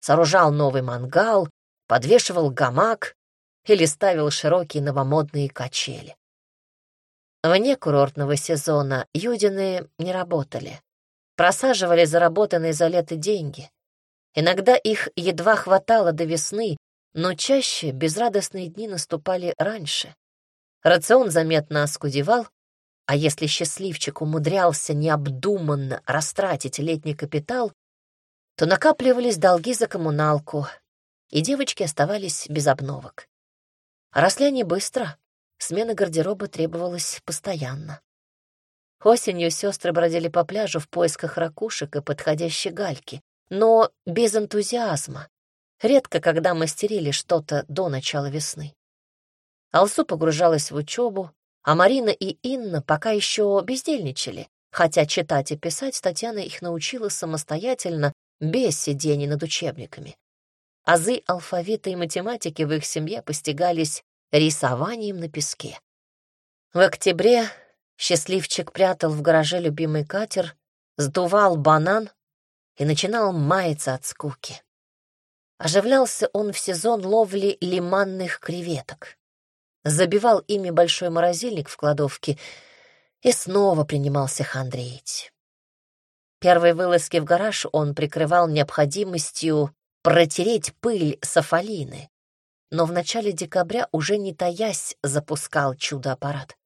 Сооружал новый мангал, подвешивал гамак или ставил широкие новомодные качели. Вне курортного сезона юдины не работали. Просаживали заработанные за лето деньги. Иногда их едва хватало до весны, но чаще безрадостные дни наступали раньше. Рацион заметно оскудевал, а если счастливчик умудрялся необдуманно растратить летний капитал, то накапливались долги за коммуналку, и девочки оставались без обновок. Росли они быстро, смена гардероба требовалась постоянно. Осенью сестры бродили по пляжу в поисках ракушек и подходящей гальки, но без энтузиазма, редко когда мастерили что-то до начала весны. Алсу погружалась в учебу, а Марина и Инна пока еще бездельничали, хотя читать и писать Татьяна их научила самостоятельно, без сидений над учебниками. Азы алфавита и математики в их семье постигались рисованием на песке. В октябре счастливчик прятал в гараже любимый катер, сдувал банан и начинал маяться от скуки. Оживлялся он в сезон ловли лиманных креветок. Забивал ими большой морозильник в кладовке и снова принимался хандрить. Первые вылазки в гараж он прикрывал необходимостью протереть пыль софалины, но в начале декабря уже не таясь запускал чудо-аппарат.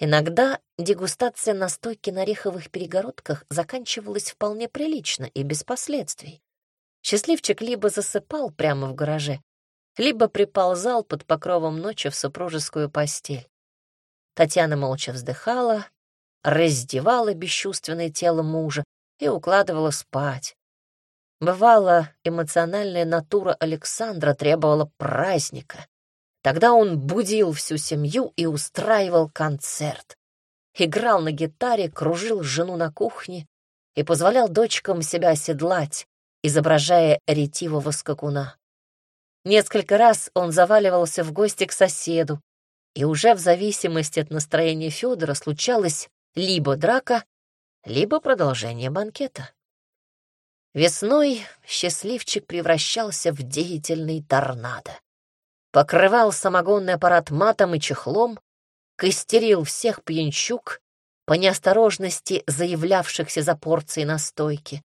Иногда дегустация настойки на ореховых перегородках заканчивалась вполне прилично и без последствий. Счастливчик либо засыпал прямо в гараже, либо приползал под покровом ночи в супружескую постель. Татьяна молча вздыхала, раздевала бесчувственное тело мужа и укладывала спать. Бывало, эмоциональная натура Александра требовала праздника. Тогда он будил всю семью и устраивал концерт. Играл на гитаре, кружил жену на кухне и позволял дочкам себя оседлать, изображая ретивого скакуна. Несколько раз он заваливался в гости к соседу, и уже в зависимости от настроения Федора случалось либо драка, либо продолжение банкета. Весной счастливчик превращался в деятельный торнадо. Покрывал самогонный аппарат матом и чехлом, костерил всех пьянчук, по неосторожности заявлявшихся за порции настойки,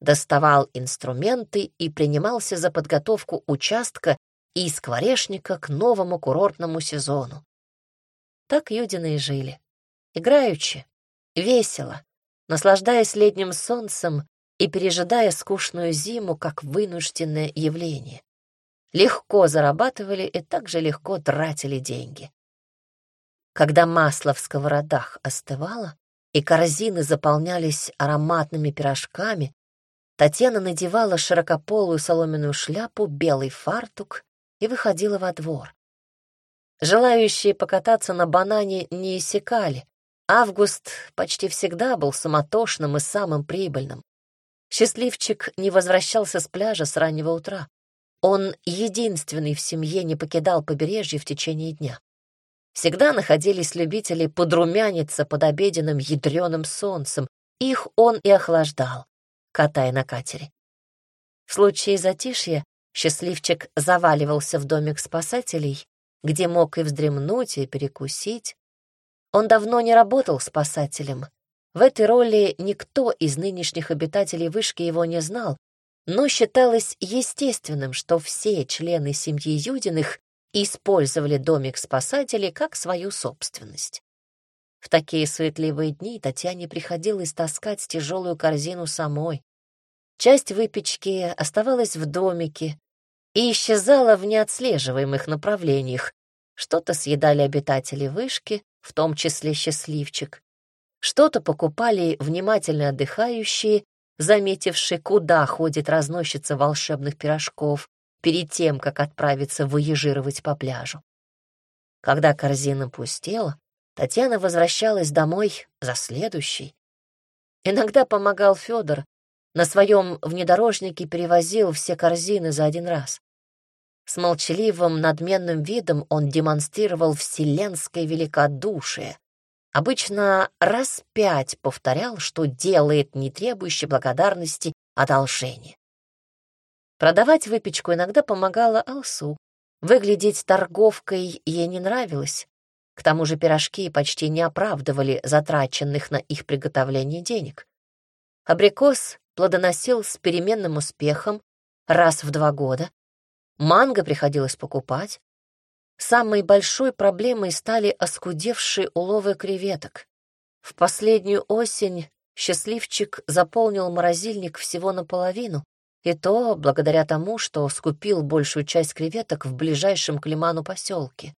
доставал инструменты и принимался за подготовку участка и скворечника к новому курортному сезону. Так Юдины и жили, играючи, весело, наслаждаясь летним солнцем и пережидая скучную зиму как вынужденное явление. Легко зарабатывали и также легко тратили деньги. Когда масло в сковородах остывало и корзины заполнялись ароматными пирожками, Татьяна надевала широкополую соломенную шляпу, белый фартук и выходила во двор. Желающие покататься на банане не иссякали. Август почти всегда был суматошным и самым прибыльным. Счастливчик не возвращался с пляжа с раннего утра. Он единственный в семье не покидал побережье в течение дня. Всегда находились любители подрумяниться под обеденным ядреным солнцем. Их он и охлаждал катая на катере. В случае затишья счастливчик заваливался в домик спасателей, где мог и вздремнуть, и перекусить. Он давно не работал спасателем. В этой роли никто из нынешних обитателей вышки его не знал, но считалось естественным, что все члены семьи Юдиных использовали домик спасателей как свою собственность. В такие суетливые дни Татьяне приходилось таскать тяжелую корзину самой. Часть выпечки оставалась в домике, и исчезала в неотслеживаемых направлениях. Что-то съедали обитатели вышки, в том числе счастливчик. Что-то покупали внимательно отдыхающие, заметившие, куда ходит разносчица волшебных пирожков, перед тем, как отправиться выезжировать по пляжу. Когда корзина пустела, Татьяна возвращалась домой за следующей. Иногда помогал Федор, на своем внедорожнике перевозил все корзины за один раз. С молчаливым надменным видом он демонстрировал вселенское великодушие. Обычно раз пять повторял, что делает не требующий благодарности одолжение. Продавать выпечку иногда помогала Алсу. Выглядеть торговкой ей не нравилось. К тому же пирожки почти не оправдывали затраченных на их приготовление денег. Абрикос плодоносил с переменным успехом раз в два года. Манго приходилось покупать. Самой большой проблемой стали оскудевшие уловы креветок. В последнюю осень счастливчик заполнил морозильник всего наполовину, и то благодаря тому, что скупил большую часть креветок в ближайшем к лиману поселке.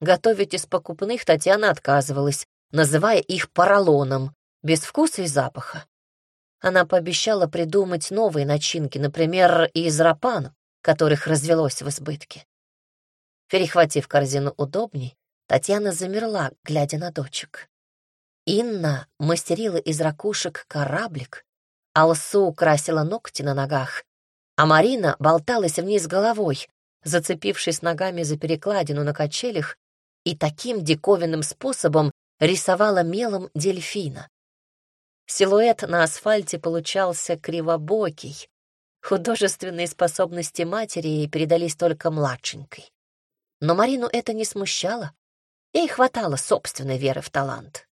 Готовить из покупных Татьяна отказывалась, называя их поролоном, без вкуса и запаха. Она пообещала придумать новые начинки, например, из рапан, которых развелось в избытке. Перехватив корзину удобней, Татьяна замерла, глядя на дочек. Инна мастерила из ракушек кораблик, Алсу украсила ногти на ногах, а Марина болталась вниз головой, зацепившись ногами за перекладину на качелях, и таким диковинным способом рисовала мелом дельфина. Силуэт на асфальте получался кривобокий. Художественные способности матери передались только младшенькой. Но Марину это не смущало. Ей хватало собственной веры в талант.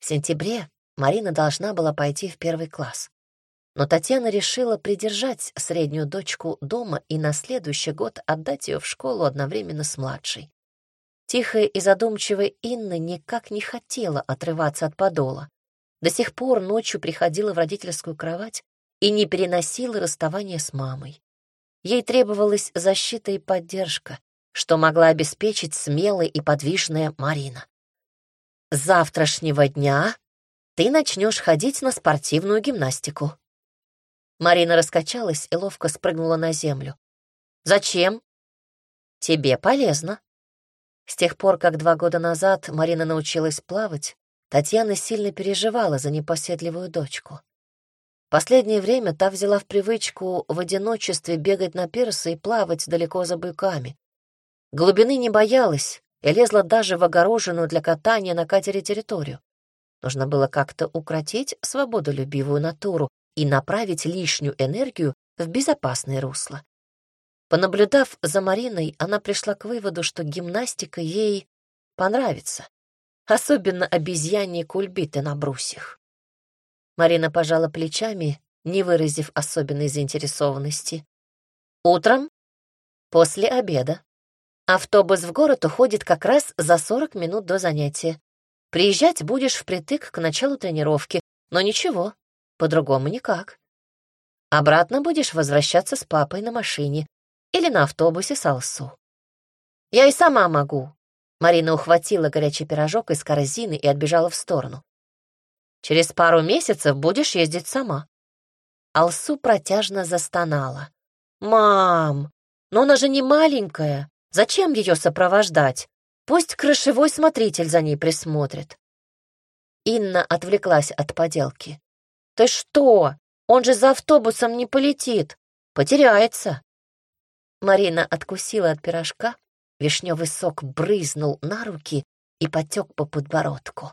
В сентябре Марина должна была пойти в первый класс. Но Татьяна решила придержать среднюю дочку дома и на следующий год отдать ее в школу одновременно с младшей. Тихая и задумчивая Инна никак не хотела отрываться от подола. До сих пор ночью приходила в родительскую кровать и не переносила расставания с мамой. Ей требовалась защита и поддержка, что могла обеспечить смелая и подвижная Марина. С завтрашнего дня ты начнешь ходить на спортивную гимнастику. Марина раскачалась и ловко спрыгнула на землю. Зачем? Тебе полезно. С тех пор, как два года назад Марина научилась плавать, Татьяна сильно переживала за непоседливую дочку. Последнее время та взяла в привычку в одиночестве бегать на пирсы и плавать далеко за быками. Глубины не боялась и лезла даже в огороженную для катания на катере территорию. Нужно было как-то укротить свободолюбивую натуру и направить лишнюю энергию в безопасное русло. Понаблюдав за Мариной, она пришла к выводу, что гимнастика ей понравится особенно обезьяньи кульбиты на брусьях. Марина пожала плечами, не выразив особенной заинтересованности. Утром? После обеда. Автобус в город уходит как раз за 40 минут до занятия. Приезжать будешь впритык к началу тренировки, но ничего, по-другому никак. Обратно будешь возвращаться с папой на машине или на автобусе с Алсу. Я и сама могу, Марина ухватила горячий пирожок из корзины и отбежала в сторону. «Через пару месяцев будешь ездить сама». Алсу протяжно застонала. «Мам, но она же не маленькая. Зачем ее сопровождать? Пусть крышевой смотритель за ней присмотрит». Инна отвлеклась от поделки. «Ты что? Он же за автобусом не полетит. Потеряется». Марина откусила от пирожка, Вишневый сок брызнул на руки и потек по подбородку.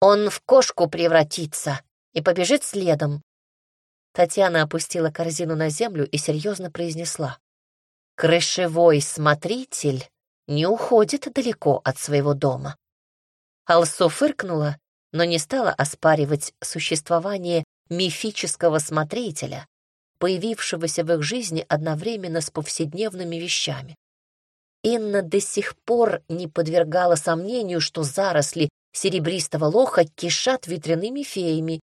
«Он в кошку превратится и побежит следом». Татьяна опустила корзину на землю и серьезно произнесла. «Крышевой смотритель не уходит далеко от своего дома». Алсу фыркнула, но не стала оспаривать существование мифического смотрителя, появившегося в их жизни одновременно с повседневными вещами. Инна до сих пор не подвергала сомнению, что заросли серебристого лоха кишат ветряными феями,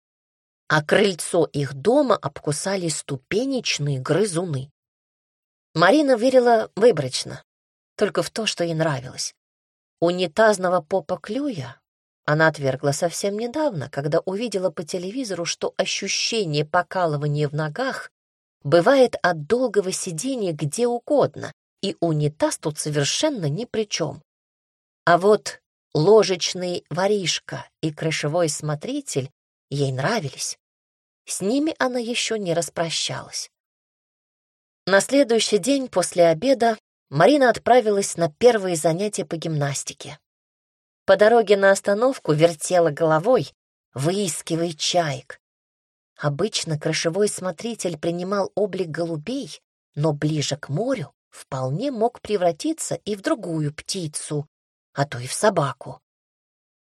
а крыльцо их дома обкусали ступенечные грызуны. Марина верила выборочно, только в то, что ей нравилось. Унитазного попа Клюя она отвергла совсем недавно, когда увидела по телевизору, что ощущение покалывания в ногах бывает от долгого сидения где угодно, и унитаз тут совершенно ни при чем. А вот ложечный воришка и крышевой смотритель ей нравились. С ними она еще не распрощалась. На следующий день после обеда Марина отправилась на первые занятия по гимнастике. По дороге на остановку вертела головой, выискивая чаек. Обычно крышевой смотритель принимал облик голубей, но ближе к морю вполне мог превратиться и в другую птицу, а то и в собаку.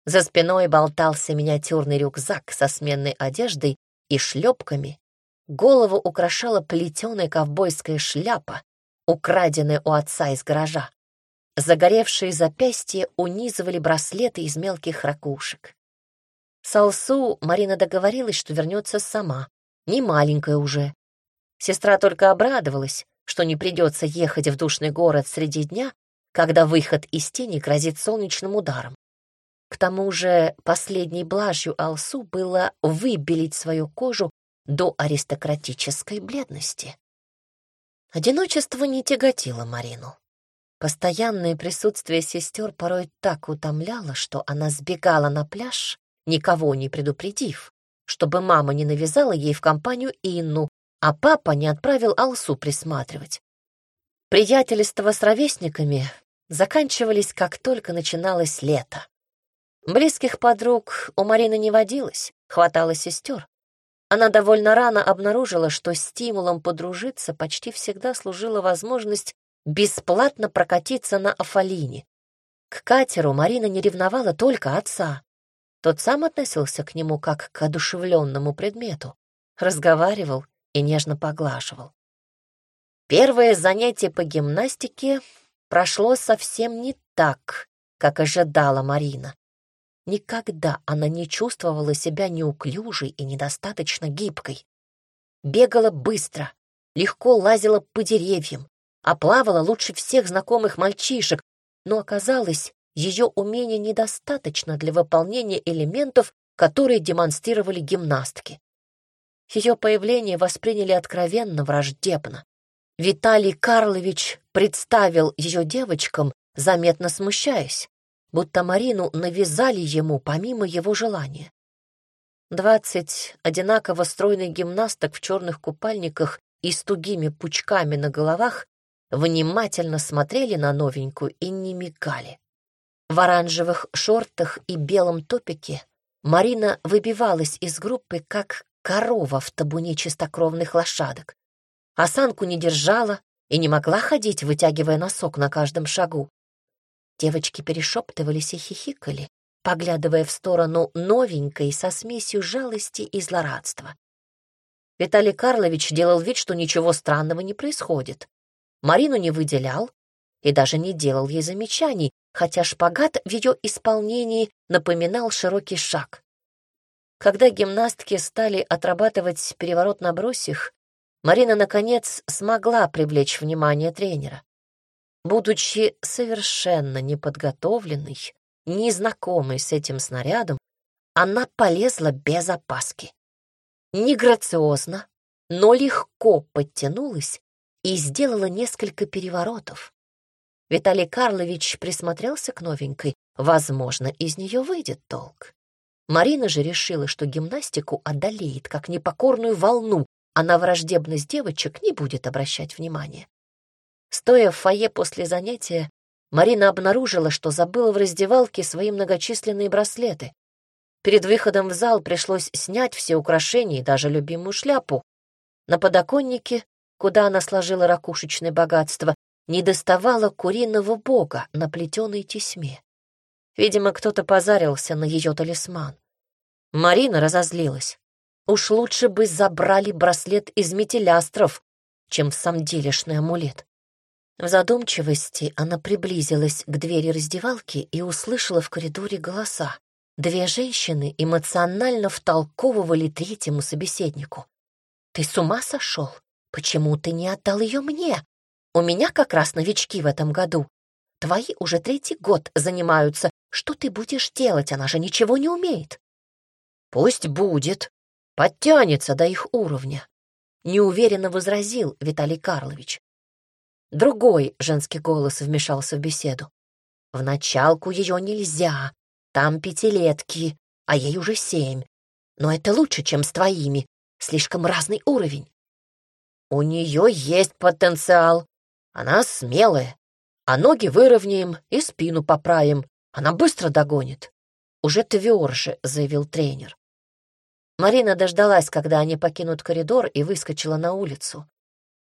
За спиной болтался миниатюрный рюкзак со сменной одеждой и шлепками. Голову украшала плетеная ковбойская шляпа, украденная у отца из гаража. Загоревшие запястья унизывали браслеты из мелких ракушек. С Алсу Марина договорилась, что вернется сама, не маленькая уже. Сестра только обрадовалась, что не придется ехать в душный город среди дня, когда выход из тени грозит солнечным ударом. К тому же последней блажью Алсу было выбелить свою кожу до аристократической бледности. Одиночество не тяготило Марину. Постоянное присутствие сестер порой так утомляло, что она сбегала на пляж, никого не предупредив, чтобы мама не навязала ей в компанию Инну, а папа не отправил Алсу присматривать. Приятельства с ровесниками заканчивались, как только начиналось лето. Близких подруг у Марины не водилось, хватало сестер. Она довольно рано обнаружила, что стимулом подружиться почти всегда служила возможность бесплатно прокатиться на Афалине. К катеру Марина не ревновала только отца. Тот сам относился к нему как к одушевленному предмету, разговаривал и нежно поглаживал. Первое занятие по гимнастике прошло совсем не так, как ожидала Марина. Никогда она не чувствовала себя неуклюжей и недостаточно гибкой. Бегала быстро, легко лазила по деревьям, а плавала лучше всех знакомых мальчишек, но оказалось, ее умения недостаточно для выполнения элементов, которые демонстрировали гимнастки. Ее появление восприняли откровенно враждебно. Виталий Карлович представил ее девочкам, заметно смущаясь, будто Марину навязали ему помимо его желания. Двадцать одинаково стройных гимнасток в черных купальниках и с тугими пучками на головах внимательно смотрели на новенькую и не мигали. В оранжевых шортах и белом топике Марина выбивалась из группы, как корова в табуне чистокровных лошадок. Осанку не держала и не могла ходить, вытягивая носок на каждом шагу. Девочки перешептывались и хихикали, поглядывая в сторону новенькой со смесью жалости и злорадства. Виталий Карлович делал вид, что ничего странного не происходит. Марину не выделял и даже не делал ей замечаний, хотя шпагат в ее исполнении напоминал широкий шаг. Когда гимнастки стали отрабатывать переворот на брусьях, Марина, наконец, смогла привлечь внимание тренера. Будучи совершенно неподготовленной, незнакомой с этим снарядом, она полезла без опаски. Не грациозно, но легко подтянулась и сделала несколько переворотов. Виталий Карлович присмотрелся к новенькой. Возможно, из нее выйдет толк. Марина же решила, что гимнастику одолеет, как непокорную волну, а на враждебность девочек не будет обращать внимания. Стоя в фойе после занятия, Марина обнаружила, что забыла в раздевалке свои многочисленные браслеты. Перед выходом в зал пришлось снять все украшения и даже любимую шляпу. На подоконнике, куда она сложила ракушечное богатство, не доставала куриного бога на плетеной тесьме. Видимо, кто-то позарился на ее талисман. Марина разозлилась. Уж лучше бы забрали браслет из метелястров, чем в самом делешный амулет. В задумчивости она приблизилась к двери раздевалки и услышала в коридоре голоса. Две женщины эмоционально втолковывали третьему собеседнику. «Ты с ума сошел? Почему ты не отдал ее мне? У меня как раз новички в этом году. Твои уже третий год занимаются. Что ты будешь делать? Она же ничего не умеет. Пусть будет. Подтянется до их уровня. Неуверенно возразил Виталий Карлович. Другой женский голос вмешался в беседу. В началку ее нельзя. Там пятилетки, а ей уже семь. Но это лучше, чем с твоими. Слишком разный уровень. У нее есть потенциал. Она смелая. А ноги выровняем и спину поправим. Она быстро догонит. Уже тверже, заявил тренер. Марина дождалась, когда они покинут коридор, и выскочила на улицу.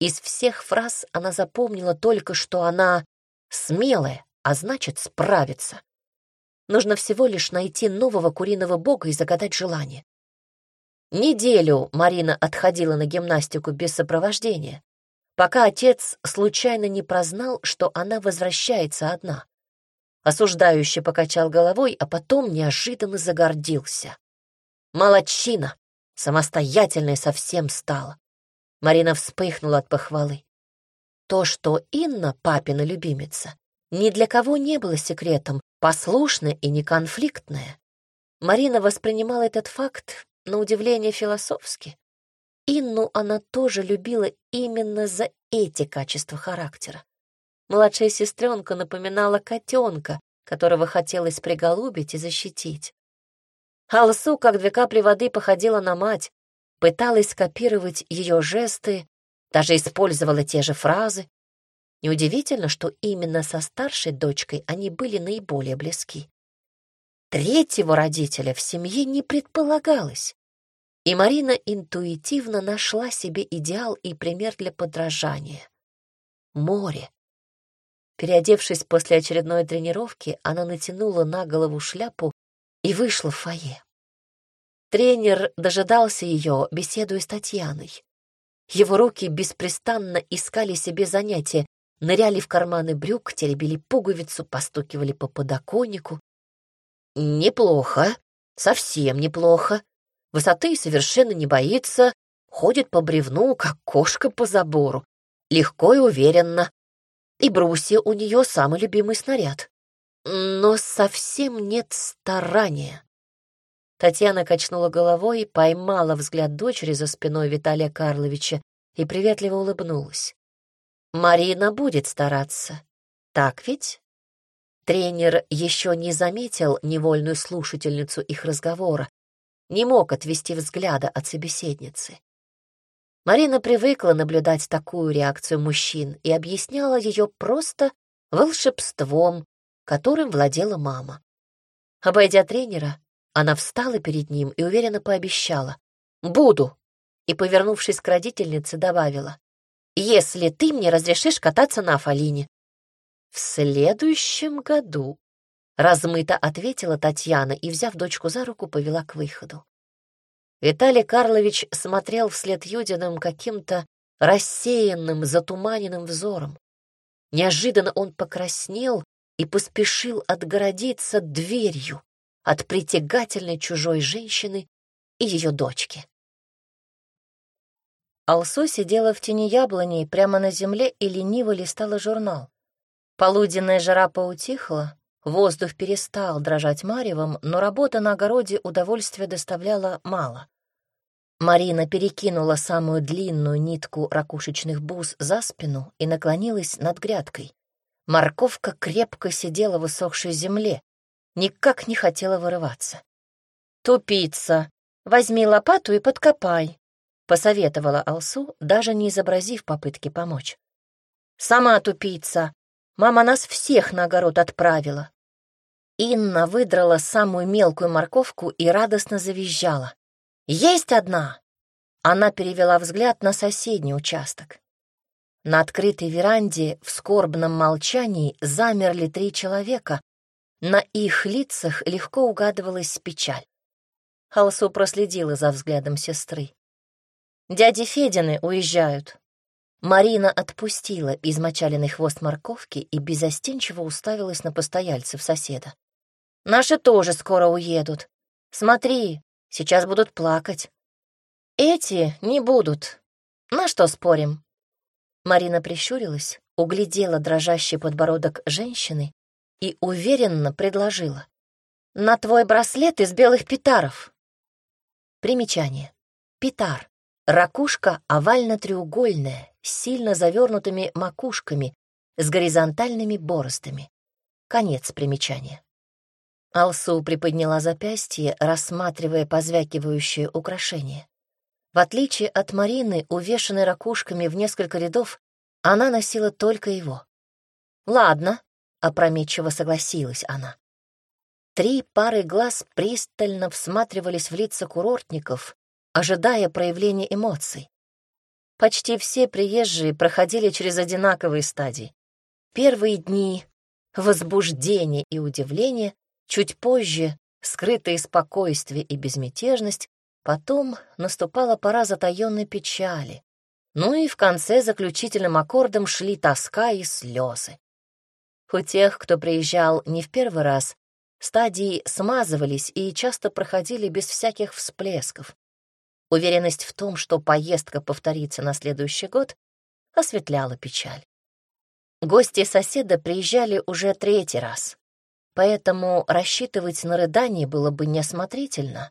Из всех фраз она запомнила только, что она смелая, а значит, справится. Нужно всего лишь найти нового куриного бога и загадать желание. Неделю Марина отходила на гимнастику без сопровождения, пока отец случайно не прознал, что она возвращается одна. Осуждающе покачал головой, а потом неожиданно загордился. Молодчина! Самостоятельной совсем стала. Марина вспыхнула от похвалы. То, что Инна, папина любимица, ни для кого не было секретом, послушная и неконфликтная. Марина воспринимала этот факт на удивление философски. Инну она тоже любила именно за эти качества характера. Младшая сестренка напоминала котенка, которого хотелось приголубить и защитить. Алсу, как две капли воды, походила на мать, пыталась скопировать ее жесты, даже использовала те же фразы. Неудивительно, что именно со старшей дочкой они были наиболее близки. Третьего родителя в семье не предполагалось. И Марина интуитивно нашла себе идеал и пример для подражания. Море. Переодевшись после очередной тренировки, она натянула на голову шляпу и вышла в фойе. Тренер дожидался ее, беседуя с Татьяной. Его руки беспрестанно искали себе занятия, ныряли в карманы брюк, теребили пуговицу, постукивали по подоконнику. Неплохо, совсем неплохо. Высоты совершенно не боится, ходит по бревну, как кошка по забору. Легко и уверенно. И брусья у нее самый любимый снаряд. Но совсем нет старания. Татьяна качнула головой, поймала взгляд дочери за спиной Виталия Карловича и приветливо улыбнулась. «Марина будет стараться. Так ведь?» Тренер еще не заметил невольную слушательницу их разговора, не мог отвести взгляда от собеседницы. Марина привыкла наблюдать такую реакцию мужчин и объясняла ее просто волшебством, которым владела мама. Обойдя тренера, она встала перед ним и уверенно пообещала «Буду», и, повернувшись к родительнице, добавила «Если ты мне разрешишь кататься на Афалине». «В следующем году», — размыто ответила Татьяна и, взяв дочку за руку, повела к выходу. Виталий Карлович смотрел вслед Юдиным каким-то рассеянным, затуманенным взором. Неожиданно он покраснел и поспешил отгородиться дверью от притягательной чужой женщины и ее дочки. Алсу сидела в тени яблони прямо на земле и лениво листала журнал. Полуденная жара поутихла, воздух перестал дрожать маревом, но работа на огороде удовольствия доставляла мало. Марина перекинула самую длинную нитку ракушечных бус за спину и наклонилась над грядкой. Морковка крепко сидела в высохшей земле, никак не хотела вырываться. «Тупица! Возьми лопату и подкопай», — посоветовала Алсу, даже не изобразив попытки помочь. «Сама тупица! Мама нас всех на огород отправила!» Инна выдрала самую мелкую морковку и радостно завизжала. «Есть одна!» Она перевела взгляд на соседний участок. На открытой веранде в скорбном молчании замерли три человека, на их лицах легко угадывалась печаль. Халсу проследила за взглядом сестры. «Дяди Федины уезжают». Марина отпустила измочаленный хвост морковки и безостенчиво уставилась на постояльцев соседа. «Наши тоже скоро уедут. Смотри, сейчас будут плакать». «Эти не будут. На что спорим?» Марина прищурилась, углядела дрожащий подбородок женщины и уверенно предложила. «На твой браслет из белых питаров». Примечание. Питар. Ракушка овально-треугольная, с сильно завернутыми макушками, с горизонтальными боростами. Конец примечания. Алсу приподняла запястье, рассматривая позвякивающее украшение. В отличие от Марины, увешанной ракушками в несколько рядов, она носила только его. «Ладно», — опрометчиво согласилась она. Три пары глаз пристально всматривались в лица курортников, ожидая проявления эмоций. Почти все приезжие проходили через одинаковые стадии. Первые дни — возбуждение и удивление, чуть позже — скрытое спокойствие и безмятежность, потом наступала пора затаённой печали. Ну и в конце заключительным аккордом шли тоска и слезы. У тех, кто приезжал не в первый раз, стадии смазывались и часто проходили без всяких всплесков. Уверенность в том, что поездка повторится на следующий год, осветляла печаль. Гости соседа приезжали уже третий раз, поэтому рассчитывать на рыдание было бы неосмотрительно.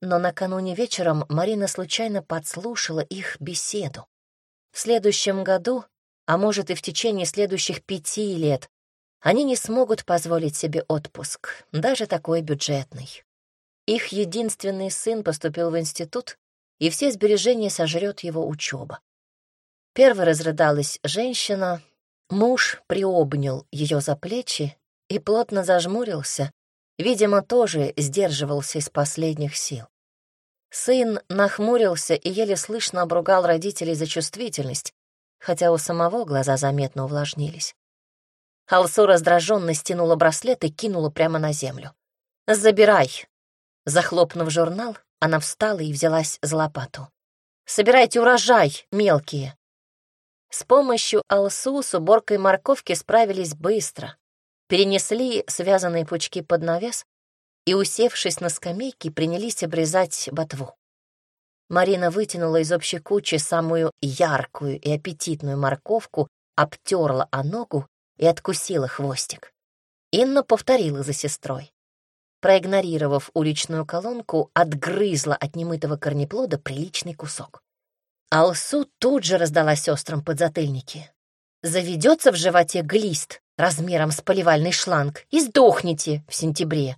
Но накануне вечером Марина случайно подслушала их беседу. В следующем году, а может и в течение следующих пяти лет, они не смогут позволить себе отпуск, даже такой бюджетный. Их единственный сын поступил в институт, и все сбережения сожрет его учеба. Первой разрыдалась женщина, муж приобнял ее за плечи и плотно зажмурился, видимо, тоже сдерживался из последних сил. Сын нахмурился и еле слышно обругал родителей за чувствительность, хотя у самого глаза заметно увлажнились. Алсу раздраженно стянула браслет и кинула прямо на землю. «Забирай!» Захлопнув журнал, она встала и взялась за лопату. «Собирайте урожай, мелкие!» С помощью Алсу с уборкой морковки справились быстро. Перенесли связанные пучки под навес и, усевшись на скамейке, принялись обрезать ботву. Марина вытянула из общей кучи самую яркую и аппетитную морковку, обтерла о ногу и откусила хвостик. Инна повторила за сестрой проигнорировав уличную колонку, отгрызла от немытого корнеплода приличный кусок. Алсу тут же раздала сестрам подзатыльники. «Заведется в животе глист размером с поливальный шланг и сдохните в сентябре».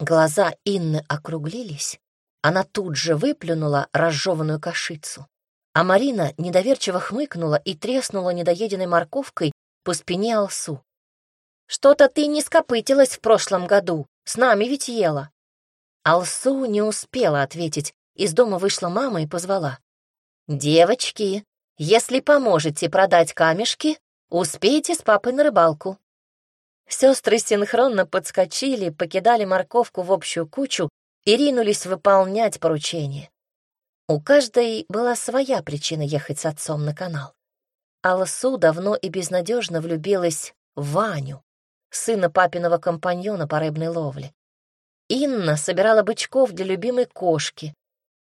Глаза Инны округлились, она тут же выплюнула разжеванную кашицу, а Марина недоверчиво хмыкнула и треснула недоеденной морковкой по спине Алсу. «Что-то ты не скопытилась в прошлом году», с нами ведь ела». Алсу не успела ответить. Из дома вышла мама и позвала. «Девочки, если поможете продать камешки, успеете с папой на рыбалку». Сестры синхронно подскочили, покидали морковку в общую кучу и ринулись выполнять поручение. У каждой была своя причина ехать с отцом на канал. Алсу давно и безнадежно влюбилась в Ваню, сына папиного компаньона по рыбной ловле. Инна собирала бычков для любимой кошки.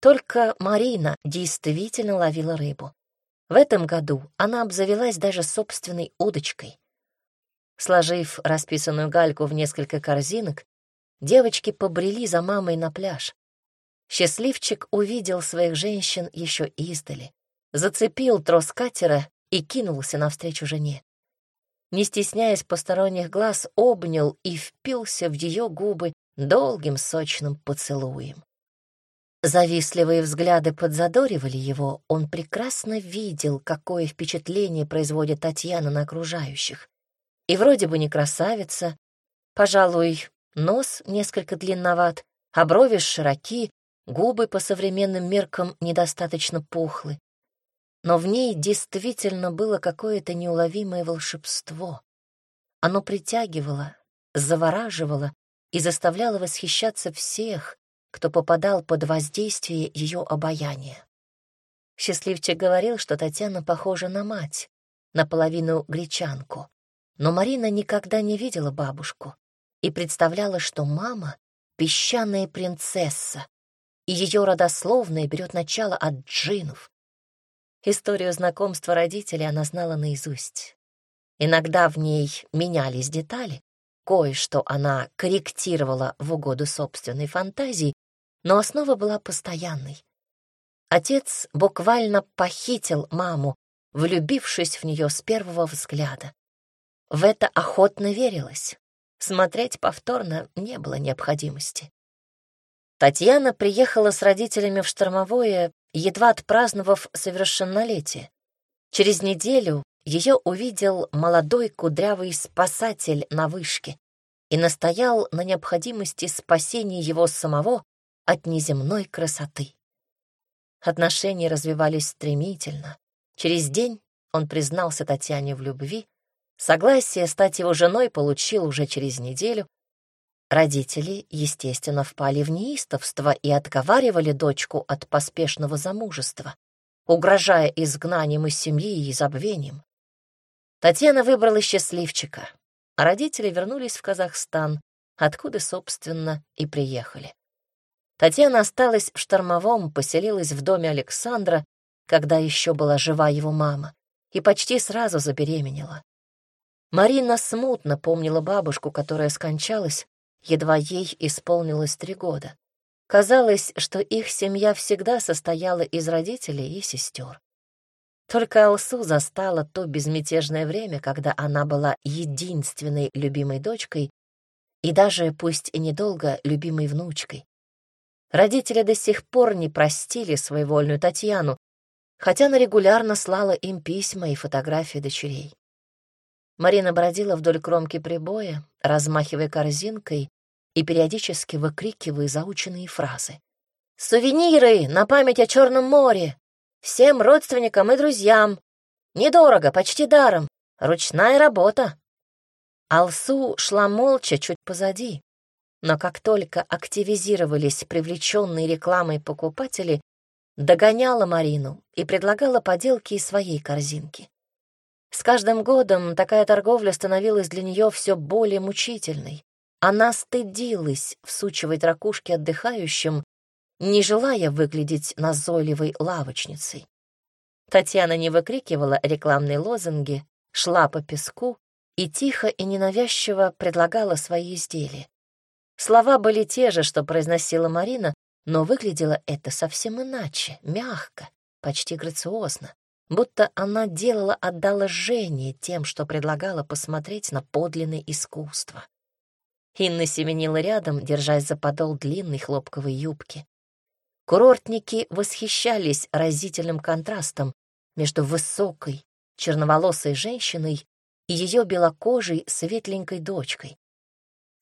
Только Марина действительно ловила рыбу. В этом году она обзавелась даже собственной удочкой. Сложив расписанную гальку в несколько корзинок, девочки побрели за мамой на пляж. Счастливчик увидел своих женщин еще издали, зацепил трос катера и кинулся навстречу жене не стесняясь посторонних глаз, обнял и впился в ее губы долгим сочным поцелуем. Завистливые взгляды подзадоривали его, он прекрасно видел, какое впечатление производит Татьяна на окружающих. И вроде бы не красавица, пожалуй, нос несколько длинноват, а брови широки, губы по современным меркам недостаточно пухлы но в ней действительно было какое-то неуловимое волшебство. Оно притягивало, завораживало и заставляло восхищаться всех, кто попадал под воздействие ее обаяния. Счастливчик говорил, что Татьяна похожа на мать, наполовину гречанку, но Марина никогда не видела бабушку и представляла, что мама — песчаная принцесса, и ее родословная берет начало от джинов, Историю знакомства родителей она знала наизусть. Иногда в ней менялись детали, кое-что она корректировала в угоду собственной фантазии, но основа была постоянной. Отец буквально похитил маму, влюбившись в нее с первого взгляда. В это охотно верилось. Смотреть повторно не было необходимости. Татьяна приехала с родителями в штормовое, едва отпраздновав совершеннолетие. Через неделю ее увидел молодой кудрявый спасатель на вышке и настоял на необходимости спасения его самого от неземной красоты. Отношения развивались стремительно. Через день он признался Татьяне в любви, согласие стать его женой получил уже через неделю. Родители, естественно, впали в неистовство и отговаривали дочку от поспешного замужества, угрожая изгнанием из семьи и забвением. Татьяна выбрала счастливчика, а родители вернулись в Казахстан, откуда, собственно, и приехали. Татьяна осталась в Штормовом, поселилась в доме Александра, когда еще была жива его мама, и почти сразу забеременела. Марина смутно помнила бабушку, которая скончалась, едва ей исполнилось три года. Казалось, что их семья всегда состояла из родителей и сестер. Только Алсу застала то безмятежное время, когда она была единственной любимой дочкой и даже, пусть и недолго, любимой внучкой. Родители до сих пор не простили своевольную Татьяну, хотя она регулярно слала им письма и фотографии дочерей. Марина бродила вдоль кромки прибоя, размахивая корзинкой и периодически выкрикивая заученные фразы. «Сувениры на память о Черном море! Всем родственникам и друзьям! Недорого, почти даром! Ручная работа!» Алсу шла молча чуть позади, но как только активизировались привлеченные рекламой покупатели, догоняла Марину и предлагала поделки из своей корзинки. С каждым годом такая торговля становилась для нее все более мучительной. Она стыдилась всучивать ракушки отдыхающим, не желая выглядеть назойливой лавочницей. Татьяна не выкрикивала рекламные лозунги, шла по песку и тихо и ненавязчиво предлагала свои изделия. Слова были те же, что произносила Марина, но выглядело это совсем иначе, мягко, почти грациозно, будто она делала одолжение тем, что предлагала посмотреть на подлинное искусство. Инна семенила рядом, держась за подол длинной хлопковой юбки. Курортники восхищались разительным контрастом между высокой, черноволосой женщиной и ее белокожей светленькой дочкой.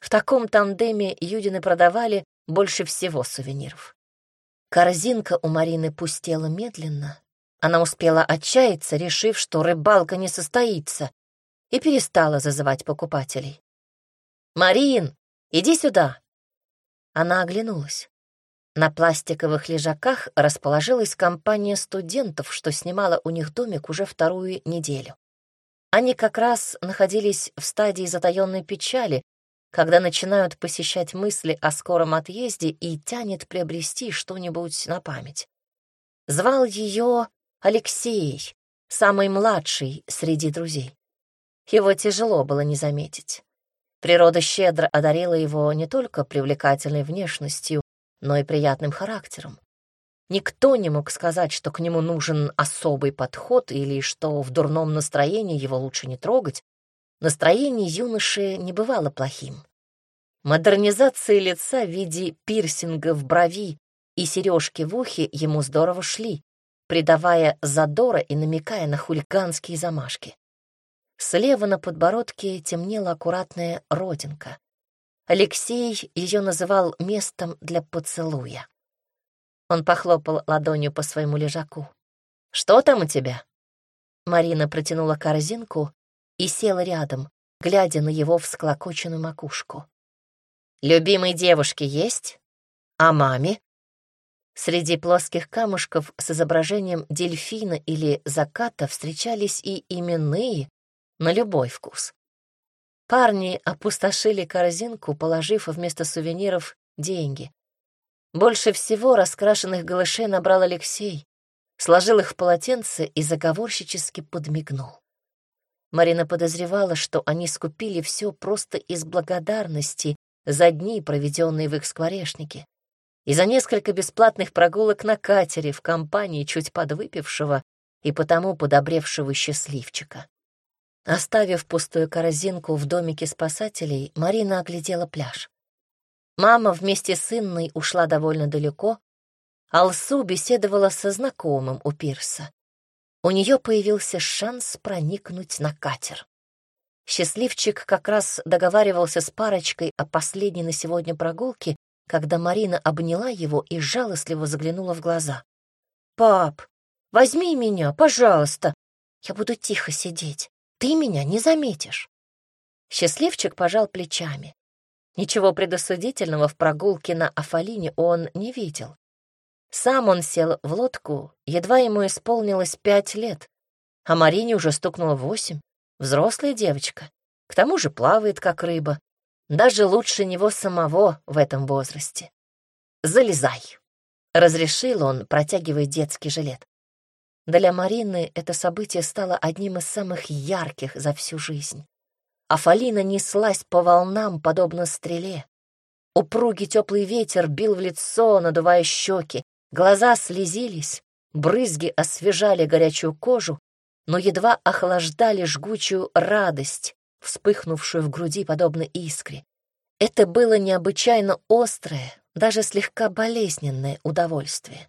В таком тандеме Юдины продавали больше всего сувениров. Корзинка у Марины пустела медленно. Она успела отчаяться, решив, что рыбалка не состоится, и перестала зазывать покупателей. «Марин, иди сюда!» Она оглянулась. На пластиковых лежаках расположилась компания студентов, что снимала у них домик уже вторую неделю. Они как раз находились в стадии затаённой печали, когда начинают посещать мысли о скором отъезде и тянет приобрести что-нибудь на память. Звал ее Алексей, самый младший среди друзей. Его тяжело было не заметить. Природа щедро одарила его не только привлекательной внешностью, но и приятным характером. Никто не мог сказать, что к нему нужен особый подход или что в дурном настроении его лучше не трогать, Настроение юноши не бывало плохим. Модернизация лица в виде пирсинга в брови и сережки в ухе ему здорово шли, придавая задора и намекая на хулиганские замашки. Слева на подбородке темнела аккуратная родинка. Алексей ее называл местом для поцелуя. Он похлопал ладонью по своему лежаку. «Что там у тебя?» Марина протянула корзинку и села рядом, глядя на его всклокоченную макушку. «Любимой девушки есть? А маме?» Среди плоских камушков с изображением дельфина или заката встречались и именные на любой вкус. Парни опустошили корзинку, положив вместо сувениров деньги. Больше всего раскрашенных голышей набрал Алексей. сложил их в полотенце и заговорщически подмигнул. Марина подозревала, что они скупили все просто из благодарности за дни, проведенные в их скворечнике, и за несколько бесплатных прогулок на катере в компании чуть подвыпившего и потому подобревшего счастливчика. Оставив пустую корзинку в домике спасателей, Марина оглядела пляж. Мама вместе с Инной ушла довольно далеко, Алсу беседовала со знакомым у пирса у нее появился шанс проникнуть на катер. Счастливчик как раз договаривался с парочкой о последней на сегодня прогулке, когда Марина обняла его и жалостливо заглянула в глаза. «Пап, возьми меня, пожалуйста. Я буду тихо сидеть. Ты меня не заметишь». Счастливчик пожал плечами. Ничего предосудительного в прогулке на Афалине он не видел. Сам он сел в лодку, едва ему исполнилось пять лет, а Марине уже стукнуло восемь. Взрослая девочка. К тому же плавает, как рыба. Даже лучше него самого в этом возрасте. «Залезай», — разрешил он, протягивая детский жилет. Для Марины это событие стало одним из самых ярких за всю жизнь. Афалина неслась по волнам, подобно стреле. Упругий теплый ветер бил в лицо, надувая щеки, Глаза слезились, брызги освежали горячую кожу, но едва охлаждали жгучую радость, вспыхнувшую в груди подобно искре. Это было необычайно острое, даже слегка болезненное удовольствие.